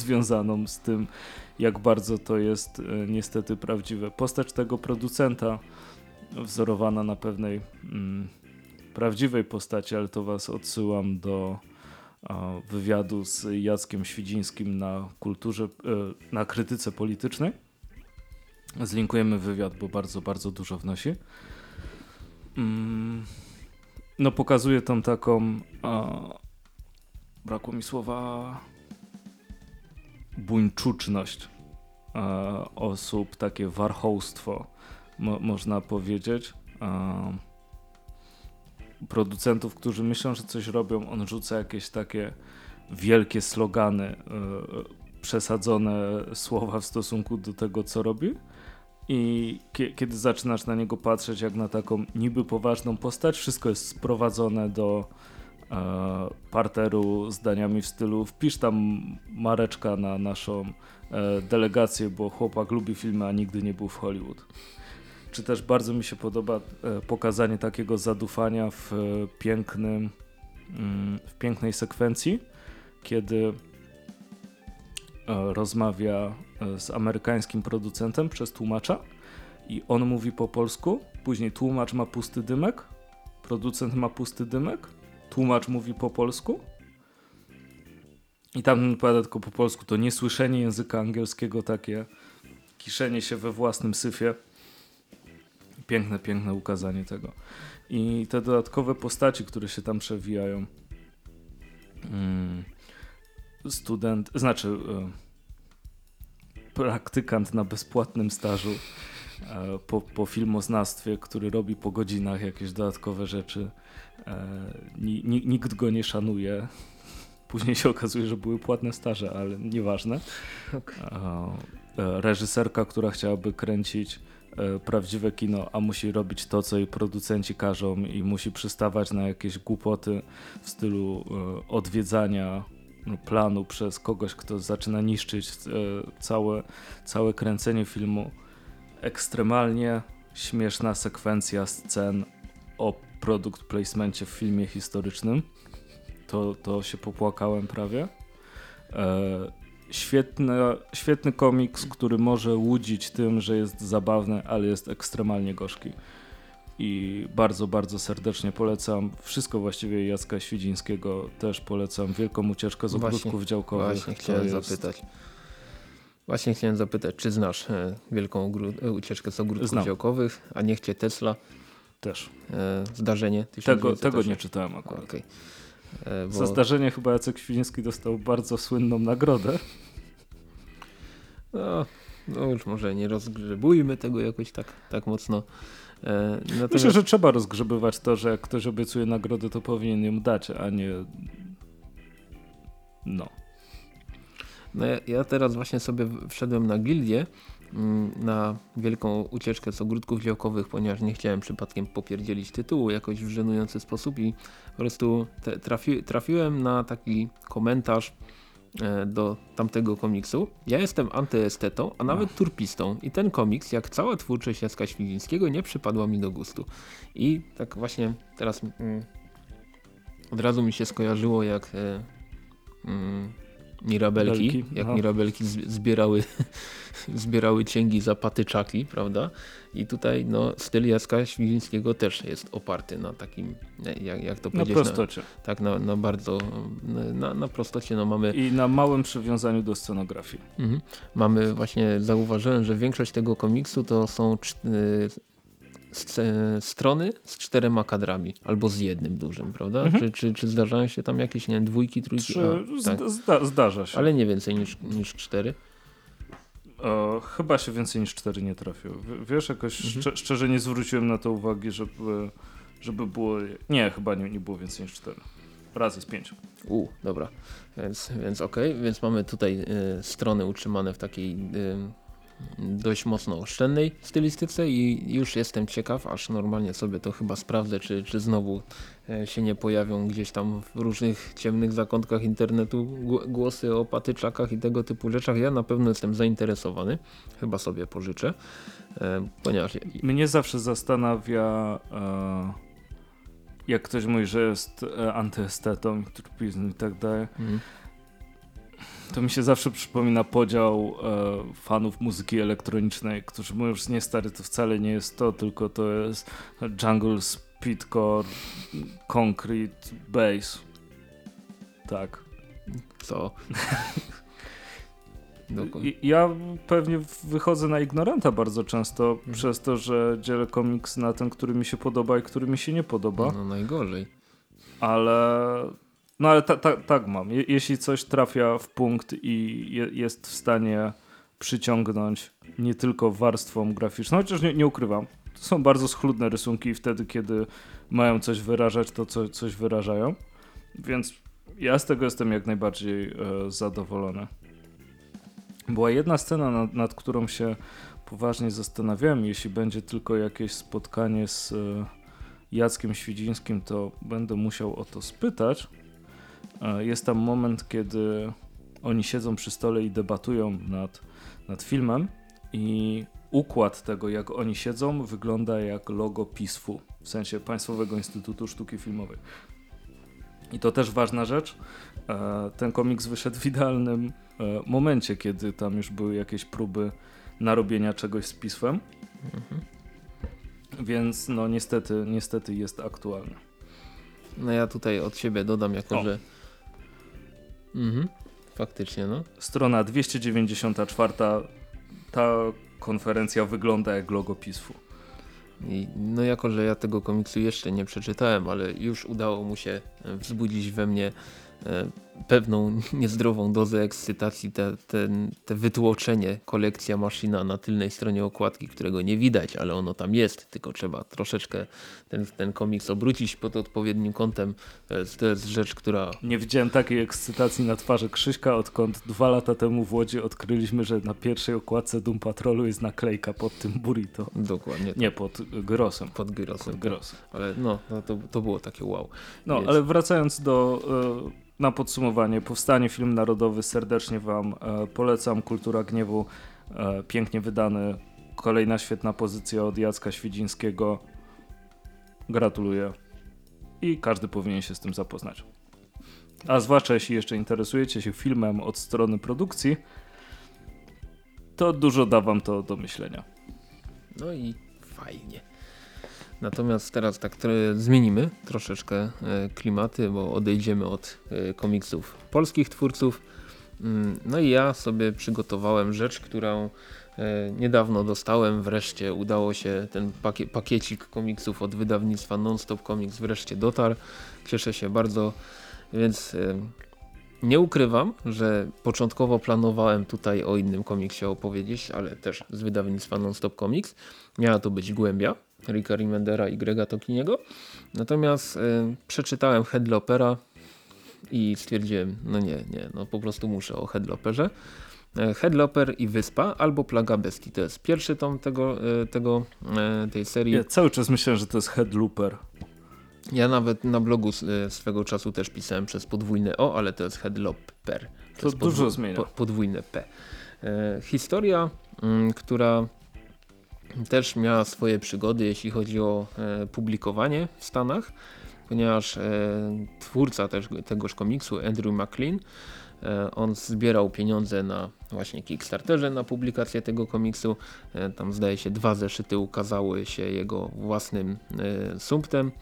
związaną z tym, jak bardzo to jest e, niestety prawdziwe. Postać tego producenta, wzorowana na pewnej mm, prawdziwej postaci, ale to was odsyłam do wywiadu z Jackiem Świdzińskim na kulturze, e, na krytyce politycznej. Zlinkujemy wywiad, bo bardzo, bardzo dużo wnosi. Mm no pokazuje tą taką a, brakło mi słowa buńczuczność a, osób, takie warchołstwo mo, można powiedzieć. A, producentów, którzy myślą, że coś robią, on rzuca jakieś takie wielkie slogany, e, przesadzone słowa w stosunku do tego, co robi i kiedy zaczynasz na niego patrzeć jak na taką niby poważną postać, wszystko jest sprowadzone do e, parteru zdaniami w stylu wpisz tam mareczka na naszą e, delegację, bo chłopak lubi filmy, a nigdy nie był w Hollywood. Czy też bardzo mi się podoba e, pokazanie takiego zadufania w pięknym, mm, w pięknej sekwencji, kiedy e, rozmawia E, z amerykańskim producentem przez tłumacza i on mówi po polsku, później tłumacz ma pusty dymek, producent ma pusty dymek, tłumacz mówi po polsku i tam odpowiada tylko po polsku. To niesłyszenie języka angielskiego, takie kiszenie się we własnym syfie. Piękne, piękne ukazanie tego. I te dodatkowe postaci, które się tam przewijają. Mm, student, znaczy... Y praktykant na bezpłatnym stażu e, po, po filmoznawstwie, który robi po godzinach jakieś dodatkowe rzeczy. E, nikt go nie szanuje. Później się okazuje, że były płatne staże, ale nieważne. Okay. E, reżyserka, która chciałaby kręcić prawdziwe kino, a musi robić to, co jej producenci każą i musi przystawać na jakieś głupoty w stylu odwiedzania planu przez kogoś, kto zaczyna niszczyć e, całe, całe kręcenie filmu. Ekstremalnie śmieszna sekwencja scen o produkt placemencie w filmie historycznym. To, to się popłakałem prawie. E, świetny, świetny komiks, który może łudzić tym, że jest zabawny, ale jest ekstremalnie gorzki i bardzo, bardzo serdecznie polecam. Wszystko właściwie Jacka Świdzińskiego też polecam. Wielką ucieczkę z ogródków właśnie, działkowych. Właśnie chciałem jest... zapytać. Właśnie chciałem zapytać, czy znasz e, wielką e, ucieczkę z ogródków Znam. działkowych, a niech cię Tesla? Też. E, zdarzenie? Tego, tego nie czytałem akurat. Okay. Bo... Za zdarzenie chyba Jacek Świdziński dostał bardzo słynną nagrodę. No, no już może nie rozgrzebujmy tego jakoś tak, tak mocno. E, natomiast... Myślę, że trzeba rozgrzebywać to, że jak ktoś obiecuje nagrodę, to powinien ją dać, a nie no. No ja, ja teraz właśnie sobie wszedłem na gildię, mm, na wielką ucieczkę z ogródków działkowych, ponieważ nie chciałem przypadkiem popierdzielić tytułu jakoś w żenujący sposób i po prostu trafi, trafiłem na taki komentarz do tamtego komiksu. Ja jestem antyestetą, a nawet turpistą i ten komiks, jak cała twórczość Jacka Świdzińskiego, nie przypadła mi do gustu. I tak właśnie teraz mm, od razu mi się skojarzyło, jak e, mm, mirabelki, Belki, jak aha. mirabelki zbierały, zbierały cięgi za patyczaki, prawda? I tutaj no, styl Jacka Świdzińskiego też jest oparty na takim, jak, jak to powiedzieć? Na prostocie. Na, tak, na, na bardzo, na, na prostocie. No, mamy, I na małym przywiązaniu do scenografii. Mhm. Mamy właśnie, zauważyłem, że większość tego komiksu to są strony z czterema kadrami, albo z jednym dużym, prawda? Mhm. Czy, czy, czy zdarzają się tam jakieś, nie wiem, dwójki, trójki? Trzy, A, tak. zda, zdarza się. Ale nie więcej niż, niż cztery? O, chyba się więcej niż cztery nie trafiło. Wiesz, jakoś mhm. szczer szczerze nie zwróciłem na to uwagi, żeby, żeby było... Nie, chyba nie, nie było więcej niż cztery. Raz jest pięć. U, dobra. Więc, więc okej, okay. więc mamy tutaj y, strony utrzymane w takiej... Y, dość mocno oszczędnej stylistyce i już jestem ciekaw, aż normalnie sobie to chyba sprawdzę, czy, czy znowu e, się nie pojawią gdzieś tam w różnych ciemnych zakątkach internetu głosy o patyczakach i tego typu rzeczach. Ja na pewno jestem zainteresowany, chyba sobie pożyczę, e, ponieważ... Mnie zawsze zastanawia... E, jak ktoś mówi, że jest antyestetą i tak dalej, mm to mi się zawsze przypomina podział e, fanów muzyki elektronicznej, którzy mówią, że nie stary, to wcale nie jest to, tylko to jest jungle, speedcore, concrete, bass. Tak. Co? ja pewnie wychodzę na ignoranta bardzo często mhm. przez to, że dzielę komiks na ten, który mi się podoba i który mi się nie podoba. No najgorzej. Ale no ale tak ta, ta, mam. Je, jeśli coś trafia w punkt i je, jest w stanie przyciągnąć nie tylko warstwą graficzną, chociaż nie, nie ukrywam, to są bardzo schludne rysunki wtedy, kiedy mają coś wyrażać, to co, coś wyrażają. Więc ja z tego jestem jak najbardziej e, zadowolony. Była jedna scena, nad, nad, którą się poważnie zastanawiałem. Jeśli będzie tylko jakieś spotkanie z e, Jackiem Świdzińskim, to będę musiał o to spytać. E, jest tam moment, kiedy oni siedzą przy stole i debatują nad, nad filmem i układ tego, jak oni siedzą, wygląda jak logo PISF-u, w sensie Państwowego Instytutu Sztuki Filmowej. I to też ważna rzecz. E, ten komiks wyszedł w idealnym e, momencie, kiedy tam już były jakieś próby narobienia czegoś z pismem. Mhm. Więc no niestety, niestety jest aktualny. No ja tutaj od siebie dodam, jako o. że Mhm. Faktycznie, no. Strona 294. Ta konferencja wygląda jak logo PISF-u. I, no jako, że ja tego komiksu jeszcze nie przeczytałem, ale już udało mu się wzbudzić we mnie E, pewną niezdrową dozę ekscytacji te, te, te wytłoczenie kolekcja maszyna na tylnej stronie okładki, którego nie widać, ale ono tam jest, tylko trzeba troszeczkę ten, ten komiks obrócić pod odpowiednim kątem. E, to jest rzecz, która... Nie widziałem takiej ekscytacji na twarzy Krzyśka, odkąd dwa lata temu w Łodzi odkryliśmy, że na pierwszej okładce Doom Patrolu jest naklejka pod tym burrito. Dokładnie. Nie, pod grosem. Pod grosem. Pod grosem. Ale no, no to, to było takie wow. No, Wiesz. ale wracając do... Y na podsumowanie, powstanie film narodowy serdecznie Wam e, polecam. Kultura Gniewu, e, pięknie wydany. Kolejna świetna pozycja od Jacka Świdzińskiego. Gratuluję. I każdy powinien się z tym zapoznać. A zwłaszcza jeśli jeszcze interesujecie się filmem od strony produkcji, to dużo da Wam to do myślenia. No i fajnie. Natomiast teraz tak zmienimy troszeczkę e, klimaty, bo odejdziemy od e, komiksów polskich twórców. Mm, no i ja sobie przygotowałem rzecz, którą e, niedawno dostałem. Wreszcie udało się ten pakie pakiecik komiksów od wydawnictwa Nonstop Comics wreszcie dotarł. Cieszę się bardzo, więc nie ukrywam, że początkowo planowałem tutaj o innym komiksie opowiedzieć, ale też z wydawnictwa Nonstop Comics. Miała to być Głębia Ricka Remendera i Grega Tokiniego. Natomiast y, przeczytałem Headlopera i stwierdziłem, no nie, nie, no po prostu muszę o Headloperze. E, Headloper i Wyspa albo Plaga Bestii. To jest pierwszy tom tego, e, tego, tej serii. Ja cały czas myślałem, że to jest Headlooper. Ja nawet na blogu swego czasu też pisałem przez podwójne O, ale to jest Headloper. To, to dużo zmienia. podwójne P. E, historia, mm, która też miała swoje przygody, jeśli chodzi o e, publikowanie w Stanach, ponieważ e, twórca też, tegoż komiksu, Andrew McLean, e, on zbierał pieniądze na właśnie Kickstarterze na publikację tego komiksu. Tam zdaje się dwa zeszyty ukazały się jego własnym sumptem.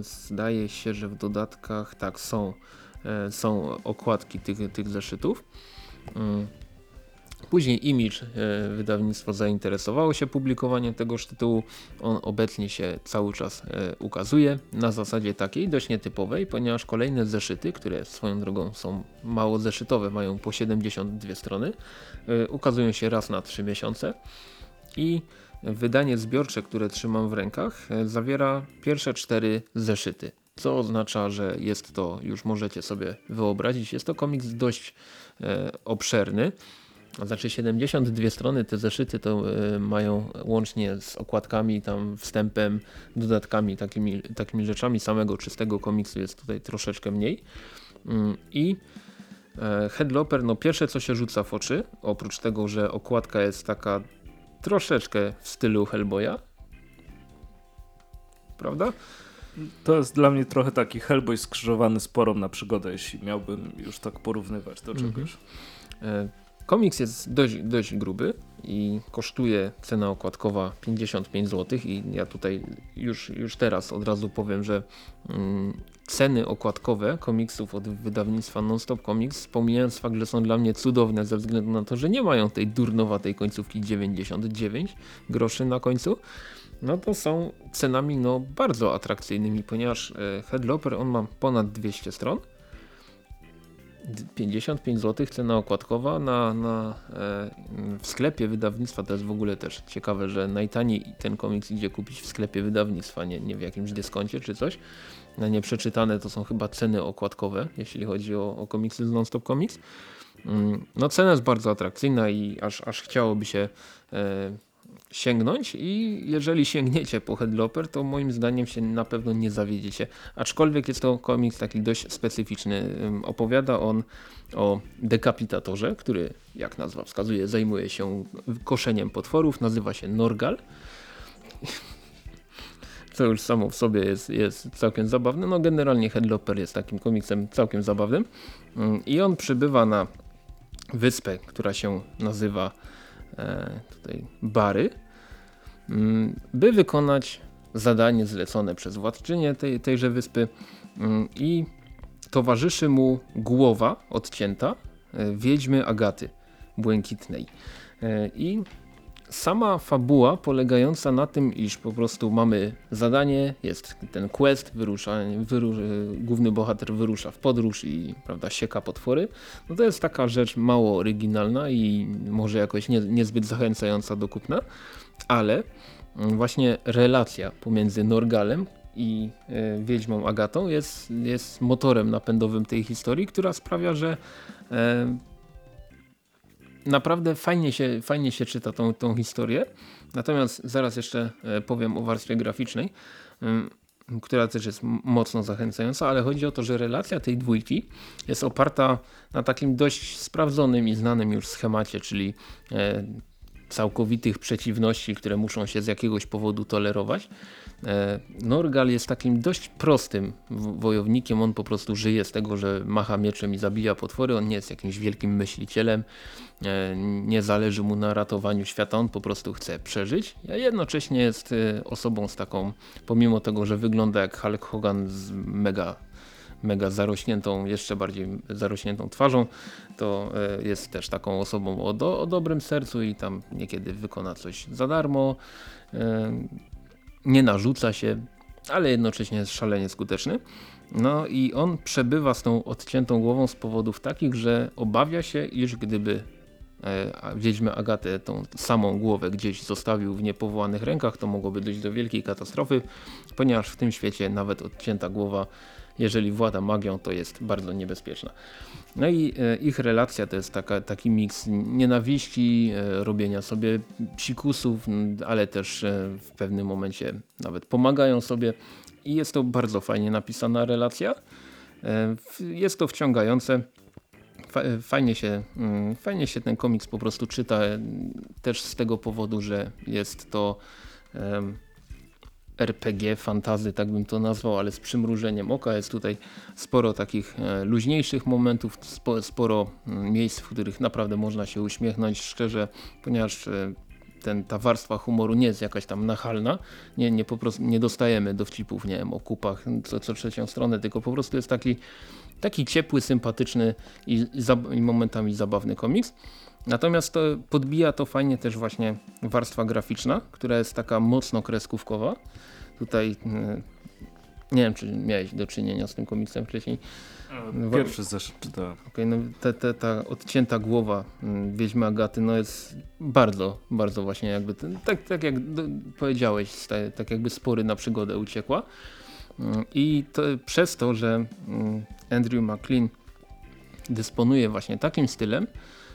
Zdaje się, że w dodatkach tak są, są okładki tych, tych zeszytów. Później Image e, wydawnictwo zainteresowało się publikowaniem tegoż tytułu. On obecnie się cały czas e, ukazuje na zasadzie takiej dość nietypowej, ponieważ kolejne zeszyty, które swoją drogą są mało zeszytowe, mają po 72 strony, e, ukazują się raz na 3 miesiące i wydanie zbiorcze, które trzymam w rękach zawiera pierwsze cztery zeszyty co oznacza, że jest to, już możecie sobie wyobrazić, jest to komiks dość e, obszerny. Znaczy 72 strony te zeszyty to y, mają łącznie z okładkami, tam wstępem, dodatkami, takimi, takimi rzeczami samego czystego komiksu jest tutaj troszeczkę mniej. Y, I y, Headloper, no pierwsze co się rzuca w oczy, oprócz tego, że okładka jest taka troszeczkę w stylu Hellboya, prawda? To jest dla mnie trochę taki Hellboy skrzyżowany z porą na przygodę, jeśli miałbym już tak porównywać do mhm. czegoś. Mm -hmm. Komiks jest dość, dość gruby i kosztuje cena okładkowa 55 zł i ja tutaj już, już teraz od razu powiem, że mm, ceny okładkowe komiksów od wydawnictwa Nonstop Comics, pomijając fakt, że są dla mnie cudowne ze względu na to, że nie mają tej durnowatej końcówki 99 groszy na końcu, no to są cenami no, bardzo atrakcyjnymi, ponieważ e, Headloper on ma ponad 200 stron 55 zł cena okładkowa na, na, e, w sklepie wydawnictwa to jest w ogóle też ciekawe, że najtaniej ten komiks idzie kupić w sklepie wydawnictwa, nie, nie w jakimś dyskoncie czy coś. Na nieprzeczytane to są chyba ceny okładkowe, jeśli chodzi o, o komiksy z Nonstop Comics. Mm, no cena jest bardzo atrakcyjna i aż, aż chciałoby się e, sięgnąć i jeżeli sięgniecie po Headloper, to moim zdaniem się na pewno nie zawiedziecie. Aczkolwiek jest to komiks taki dość specyficzny. Opowiada on o dekapitatorze, który jak nazwa wskazuje zajmuje się koszeniem potworów, nazywa się Norgal. Co już samo w sobie jest, jest całkiem zabawne. No generalnie Headloper jest takim komiksem całkiem zabawnym i on przybywa na wyspę, która się nazywa tutaj Bary, mm, by wykonać zadanie zlecone przez władczynię tej, tejże wyspy mm, i towarzyszy mu głowa odcięta e, wiedźmy Agaty Błękitnej. E, I sama fabuła polegająca na tym, iż po prostu mamy zadanie, jest ten quest, wyrusza, wyrusz, główny bohater wyrusza w podróż i prawda, sieka potwory, no to jest taka rzecz mało oryginalna i może jakoś nie, niezbyt zachęcająca do kupna, ale właśnie relacja pomiędzy Norgalem i e, Wiedźmą Agatą jest, jest motorem napędowym tej historii, która sprawia, że e, naprawdę fajnie się, fajnie się czyta tą, tą historię. Natomiast zaraz jeszcze e, powiem o warstwie graficznej, mm, która też jest mocno zachęcająca, ale chodzi o to, że relacja tej dwójki jest oparta na takim dość sprawdzonym i znanym już schemacie, czyli e, całkowitych przeciwności, które muszą się z jakiegoś powodu tolerować. E, Norgal jest takim dość prostym wojownikiem, on po prostu żyje z tego, że macha mieczem i zabija potwory, on nie jest jakimś wielkim myślicielem, e, nie zależy mu na ratowaniu świata, on po prostu chce przeżyć, a jednocześnie jest e, osobą z taką, pomimo tego, że wygląda jak Hulk Hogan z mega mega zarośniętą, jeszcze bardziej zarośniętą twarzą, to jest też taką osobą o, do, o dobrym sercu i tam niekiedy wykona coś za darmo nie narzuca się, ale jednocześnie jest szalenie skuteczny. No i on przebywa z tą odciętą głową z powodów takich, że obawia się, iż gdyby e, Wiedźmę Agatę tą samą głowę gdzieś zostawił w niepowołanych rękach, to mogłoby dojść do wielkiej katastrofy, ponieważ w tym świecie nawet odcięta głowa jeżeli włada magią, to jest bardzo niebezpieczna. No i e, ich relacja to jest taka, taki miks nienawiści, e, robienia sobie psikusów, ale też e, w pewnym momencie nawet pomagają sobie i jest to bardzo fajnie napisana relacja. Jest to wciągające. fajnie się, mm, fajnie się ten komiks po prostu czyta też z tego powodu, że jest to RPG, fantazy, tak bym to nazwał, ale z przymrużeniem oka. Jest tutaj sporo takich e, luźniejszych momentów, sporo mm, miejsc, w których naprawdę można się uśmiechnąć szczerze, ponieważ e, ten, ta warstwa humoru nie jest jakaś tam nachalna, nie, nie, po prostu, nie dostajemy dowcipów nie wiem, o kupach co, co trzecią stronę, tylko po prostu jest taki, taki ciepły, sympatyczny i, i, i momentami zabawny komiks. Natomiast to podbija to fajnie też właśnie warstwa graficzna, która jest taka mocno kreskówkowa. Tutaj mm, nie wiem, czy miałeś do czynienia z tym komiksem wcześniej. Pierwszy zeszyt czytałem. Okay, no te, te, ta odcięta głowa mm, Wiedźmy Agaty no jest bardzo, bardzo właśnie jakby, tak, tak jak powiedziałeś, tak jakby spory na przygodę uciekła. Mm, I to, przez to, że Andrew McLean dysponuje właśnie takim stylem, E, e,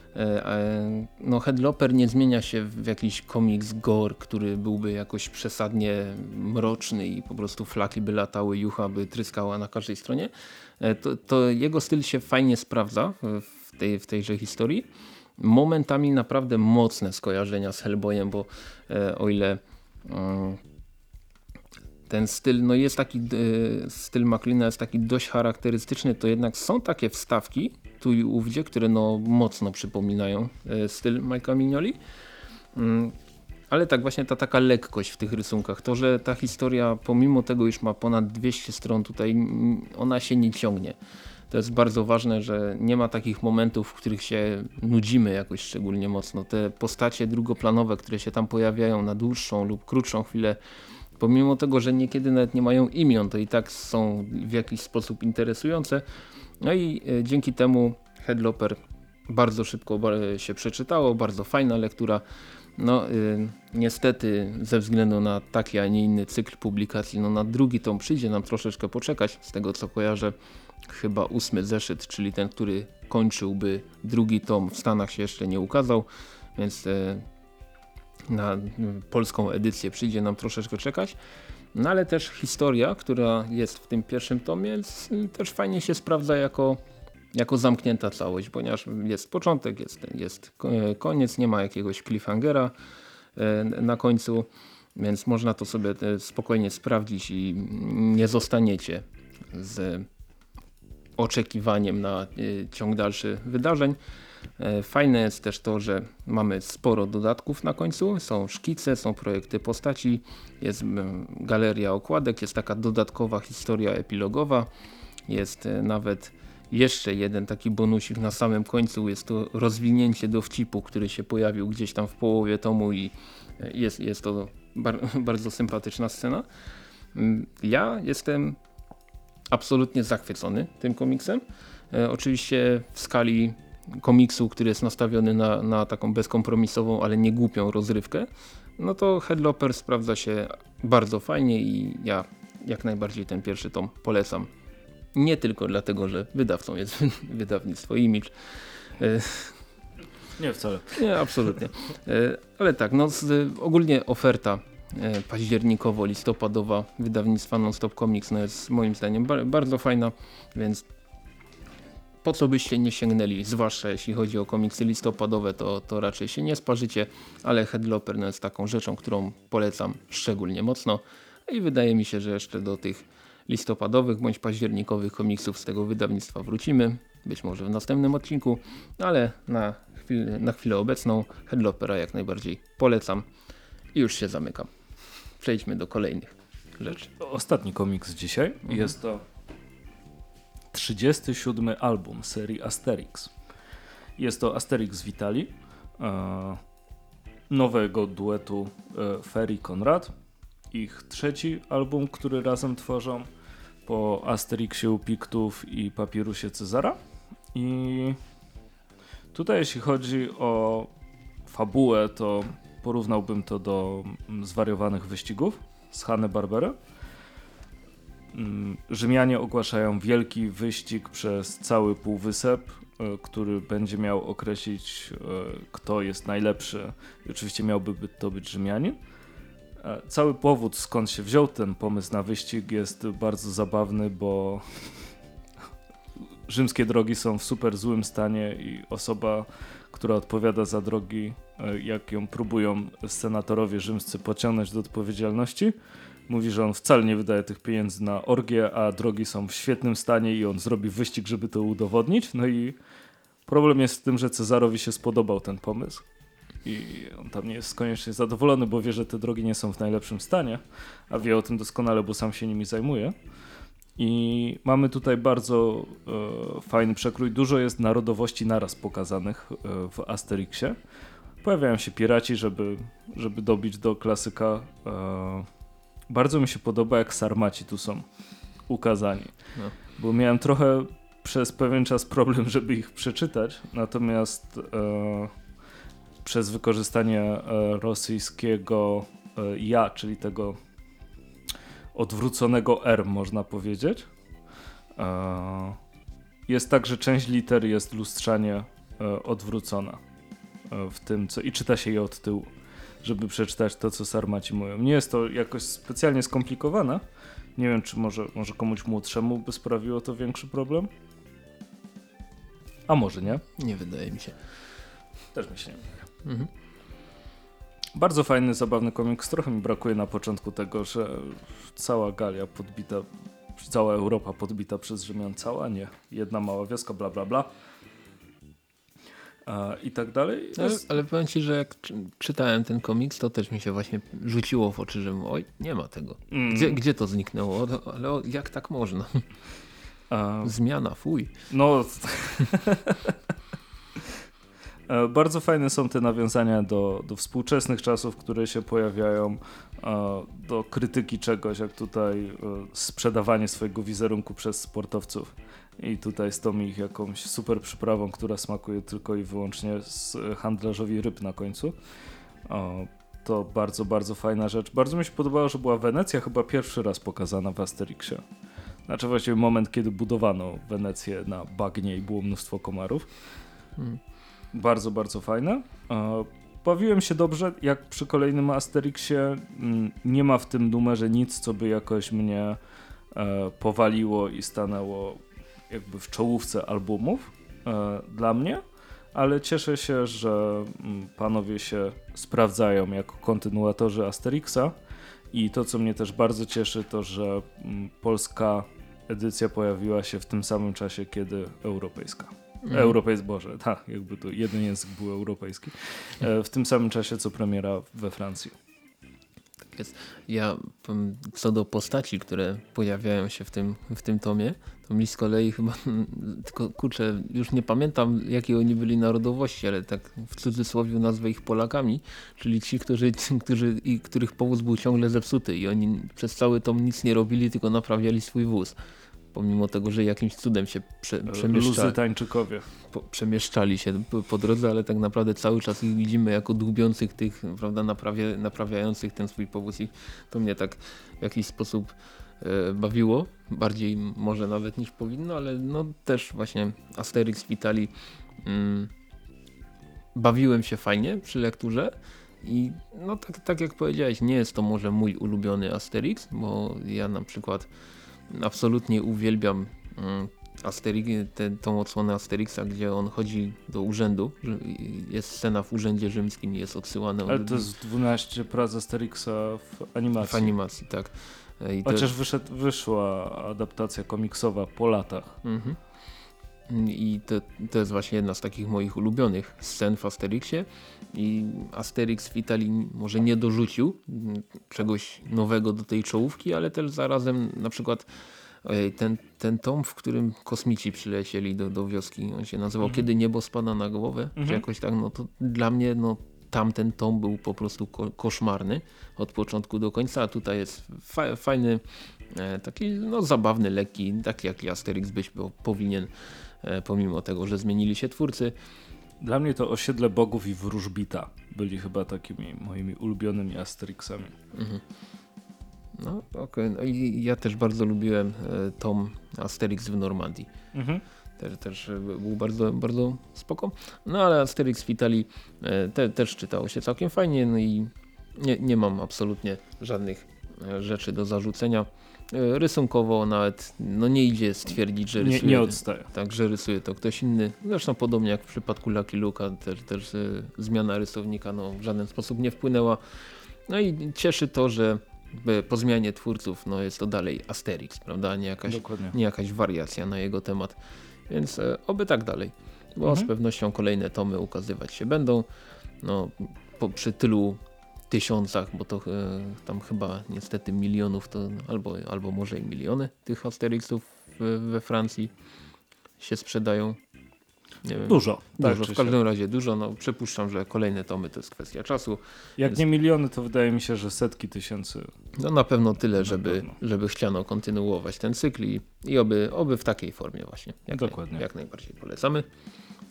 no Headloper nie zmienia się w jakiś komiks gore, który byłby jakoś przesadnie mroczny i po prostu flaki by latały, jucha by tryskała na każdej stronie. E, to, to jego styl się fajnie sprawdza w, tej, w tejże historii. Momentami naprawdę mocne skojarzenia z Hellboyem, bo o ile ten styl, no jest taki, styl McLeana jest taki dość charakterystyczny, to jednak są takie wstawki, tu i ówdzie, które no mocno przypominają e, styl Mike'a Mignoli. Mm, ale tak, właśnie ta taka lekkość w tych rysunkach, to, że ta historia pomimo tego, iż ma ponad 200 stron tutaj, ona się nie ciągnie. To jest bardzo ważne, że nie ma takich momentów, w których się nudzimy jakoś szczególnie mocno. Te postacie drugoplanowe, które się tam pojawiają na dłuższą lub krótszą chwilę, pomimo tego, że niekiedy nawet nie mają imion, to i tak są w jakiś sposób interesujące. No i e, dzięki temu Headloper bardzo szybko się przeczytało, bardzo fajna lektura. No y, niestety ze względu na taki, a nie inny cykl publikacji, no na drugi tom przyjdzie nam troszeczkę poczekać, z tego co kojarzę chyba ósmy zeszyt, czyli ten, który kończyłby drugi tom w Stanach się jeszcze nie ukazał, więc y, na polską edycję przyjdzie nam troszeczkę czekać. No ale też historia, która jest w tym pierwszym tomie też fajnie się sprawdza jako, jako zamknięta całość, ponieważ jest początek, jest, jest koniec, nie ma jakiegoś cliffhangera e, na końcu, więc można to sobie e, spokojnie sprawdzić i nie zostaniecie z oczekiwaniem na e, ciąg dalszy wydarzeń. E, fajne jest też to, że mamy sporo dodatków na końcu, są szkice, są projekty postaci, jest galeria okładek, jest taka dodatkowa historia epilogowa, jest e, nawet jeszcze jeden taki bonusik na samym końcu, jest to rozwinięcie dowcipu, który się pojawił gdzieś tam w połowie tomu i e, jest, jest to bar bardzo sympatyczna scena. Ja jestem absolutnie zachwycony tym komiksem. Oczywiście w skali komiksu, który jest nastawiony na, na taką bezkompromisową, ale nie głupią rozrywkę, no to Headloper sprawdza się bardzo fajnie i ja jak najbardziej ten pierwszy tom polecam. Nie tylko dlatego, że wydawcą jest wydawnictwo Image. E, nie wcale. Nie, absolutnie. E, ale tak, no ogólnie oferta e, październikowo-listopadowa wydawnictwa Non-Stop Comics no jest moim zdaniem bardzo fajna, więc po co byście nie sięgnęli, zwłaszcza jeśli chodzi o komiksy listopadowe, to, to raczej się nie sparzycie, ale Headloper no jest taką rzeczą, którą polecam szczególnie mocno i wydaje mi się, że jeszcze do tych listopadowych bądź październikowych komiksów z tego wydawnictwa wrócimy, być może w następnym odcinku, ale na, chwil, na chwilę obecną Headlopera jak najbardziej polecam i już się zamykam. Przejdźmy do kolejnych rzeczy. Ostatni komiks dzisiaj mhm. jest to 37 album serii Asterix. Jest to Asterix Vitali, e, nowego duetu e, Ferry Konrad. Ich trzeci album, który razem tworzą po Asterixie Piktów i Papirusie Cezara. I tutaj jeśli chodzi o fabułę, to porównałbym to do zwariowanych wyścigów z Hanny Barbera Mm, Rzymianie ogłaszają wielki wyścig przez cały półwysep, e, który będzie miał określić, e, kto jest najlepszy. I oczywiście miałby to być Rzymianin. E, cały powód, skąd się wziął ten pomysł na wyścig, jest bardzo zabawny, bo rzymskie drogi są w super złym stanie i osoba, która odpowiada za drogi, jak ją próbują senatorowie rzymscy pociągnąć do odpowiedzialności, mówi, że on wcale nie wydaje tych pieniędzy na orgię, a drogi są w świetnym stanie i on zrobi wyścig, żeby to udowodnić. No i problem jest w tym, że Cezarowi się spodobał ten pomysł i on tam nie jest koniecznie zadowolony, bo wie, że te drogi nie są w najlepszym stanie, a wie o tym doskonale, bo sam się nimi zajmuje. I mamy tutaj bardzo e, fajny przekrój. Dużo jest narodowości naraz pokazanych e, w Asterixie. Pojawiają się piraci, żeby, żeby dobić do klasyka. E, bardzo mi się podoba, jak Sarmaci tu są ukazani. No. Bo miałem trochę przez pewien czas problem, żeby ich przeczytać. Natomiast e, przez wykorzystanie e, rosyjskiego e, ja, czyli tego odwróconego R, można powiedzieć. E, jest tak, że część liter jest lustrzanie odwrócona w tym, co i czyta się je od tyłu, żeby przeczytać to, co Sarmaci mówią. Nie jest to jakoś specjalnie skomplikowane. Nie wiem, czy może, może komuś młodszemu by sprawiło to większy problem. A może nie? Nie wydaje mi się. Też mi się nie wydaje. Mhm. Bardzo fajny, zabawny komiks. Trochę mi brakuje na początku tego, że cała Galia podbita, cała Europa podbita przez Rzymian, cała nie. Jedna mała wioska, bla bla bla. I tak dalej. Ale, ale powiem ci, że jak czytałem ten komiks, to też mi się właśnie rzuciło w oczy, że oj, nie ma tego. Mm. Gdzie, gdzie to zniknęło? Ale jak tak można? Zmiana, fuj. No... E, bardzo fajne są te nawiązania do, do współczesnych czasów, które się pojawiają, e, do krytyki czegoś, jak tutaj e, sprzedawanie swojego wizerunku przez sportowców. I tutaj z tą ich jakąś super przyprawą, która smakuje tylko i wyłącznie z handlarzowi ryb na końcu. To bardzo, bardzo fajna rzecz. Bardzo mi się podobało, że była Wenecja chyba pierwszy raz pokazana w Asterixie. Znaczy właściwie moment, kiedy budowano Wenecję na bagnie i było mnóstwo komarów. Hmm. Bardzo, bardzo fajne. Bawiłem się dobrze, jak przy kolejnym Asterixie. Mm, nie ma w tym numerze nic, co by jakoś mnie e, powaliło i stanęło jakby w czołówce albumów e, dla mnie, ale cieszę się, że mm, panowie się sprawdzają jako kontynuatorzy Asterixa i to, co mnie też bardzo cieszy, to, że mm, polska edycja pojawiła się w tym samym czasie, kiedy europejska. Europejski, Boże, tak, jakby to jeden język był europejski. E, w tym samym czasie, co premiera we Francji. Ja co do postaci, które pojawiają się w tym, w tym tomie, to mi z kolei chyba, tylko kurczę, już nie pamiętam jakiej oni byli narodowości, ale tak w cudzysłowie nazwę ich Polakami, czyli ci, którzy, którzy, i których powóz był ciągle zepsuty i oni przez cały tom nic nie robili, tylko naprawiali swój wóz pomimo tego, że jakimś cudem się prze, przemieszczali. tańczykowie. Po, przemieszczali się po, po, drodze, ale tak naprawdę cały czas ich widzimy jako dłubiących tych, prawda, naprawia, naprawiających ten swój powóz i to mnie tak w jakiś sposób e, bawiło, bardziej może nawet niż powinno, ale no też właśnie Asterix w Italii mm, bawiłem się fajnie przy lekturze. I no tak, tak jak powiedziałeś, nie jest to może mój ulubiony Asterix, bo ja na przykład absolutnie uwielbiam mm, Asterix, tę tą odsłonę Asterixa, gdzie on chodzi do urzędu. Jest scena w urzędzie rzymskim jest odsyłana. Ale to jest 12 prac Asterixa w animacji. W animacji, tak. I Chociaż to... wyszedł, wyszła adaptacja komiksowa po latach. Mhm. I to, to jest właśnie jedna z takich moich ulubionych scen w Asterixie. I Asterix w Italii może nie dorzucił czegoś nowego do tej czołówki, ale też zarazem na przykład ten, ten tom, w którym kosmici przylecieli do, do wioski, on się nazywał mhm. Kiedy niebo spada na głowę, mhm. czy jakoś tak, no to dla mnie no, tamten tom był po prostu ko koszmarny od początku do końca, a tutaj jest fa fajny, e, taki no, zabawny, lekki, taki jak Asterix być powinien E, pomimo tego, że zmienili się twórcy. Dla mnie to Osiedle Bogów i Wróżbita byli chyba takimi moimi ulubionymi Asterixami. Mhm. No okej, okay. no i ja też bardzo lubiłem e, tom Asterix w Normandii. Mhm. Też, też był bardzo, bardzo spoko. No ale Asterix w Italii e, te, też czytało się całkiem fajnie, no i nie, nie mam absolutnie żadnych e, rzeczy do zarzucenia. E, rysunkowo nawet no nie idzie stwierdzić, że Nie, rysuje, nie odstaje. tak, że rysuje to ktoś inny. Zresztą podobnie jak w przypadku Lucky Luka też, też e, zmiana rysownika no, w żaden sposób nie wpłynęła. No i cieszy to, że po zmianie twórców no, jest to dalej Asterix, prawda, nie jakaś Dokładnie. nie jakaś wariacja na jego temat. Więc e, oby tak dalej. Bo Mhm. z pewnością kolejne tomy ukazywać się będą. No, po, przy tylu tysiącach, bo to e, tam chyba niestety milionów, to albo, albo może i miliony tych Asterixów we, we Francji się sprzedają. Wiem. Dużo. tak Dużo, czy w każdym razie dużo. No, przypuszczam, że kolejne tomy to jest kwestia czasu. Jak więc- nie miliony, to wydaje mi się, że setki tysięcy. No na pewno tyle, żeby, pewno. żeby chciano kontynuować ten cykl i, i oby, oby w takiej formie właśnie. Jak, Dokładnie. Naj, jak najbardziej polecamy.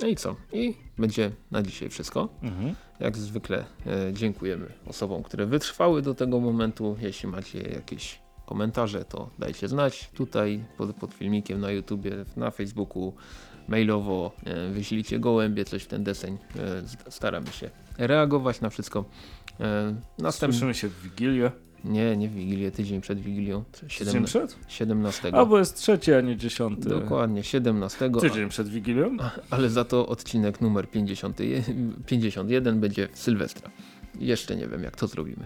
No i co? I będzie na dzisiaj wszystko. Mhm. Jak zwykle e, dziękujemy osobom, które wytrwały do tego momentu. Jeśli macie jakieś komentarze, to dajcie znać tutaj pod, pod filmikiem na YouTubie, na Facebooku, mailowo, e, wyślijcie gołębie, coś w ten deseń. E, staramy się reagować na wszystko. Następny, Słyszymy się w Wigilię. Nie, nie w Wigilię, tydzień przed Wigilią. Tydzień 17, przed? 17. A, bo jest trzeci, a nie dziesiąty. Dokładnie, 17. Tydzień przed Wigilią? Ale za to odcinek numer 50, 51 będzie w Sylwestra. Jeszcze nie wiem, jak to zrobimy.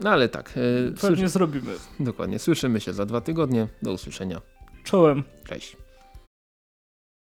No ale tak, e, Pewnie słyszy, zrobimy. dokładnie. Słyszymy się za dwa tygodnie. Do usłyszenia. Czołem. Cześć.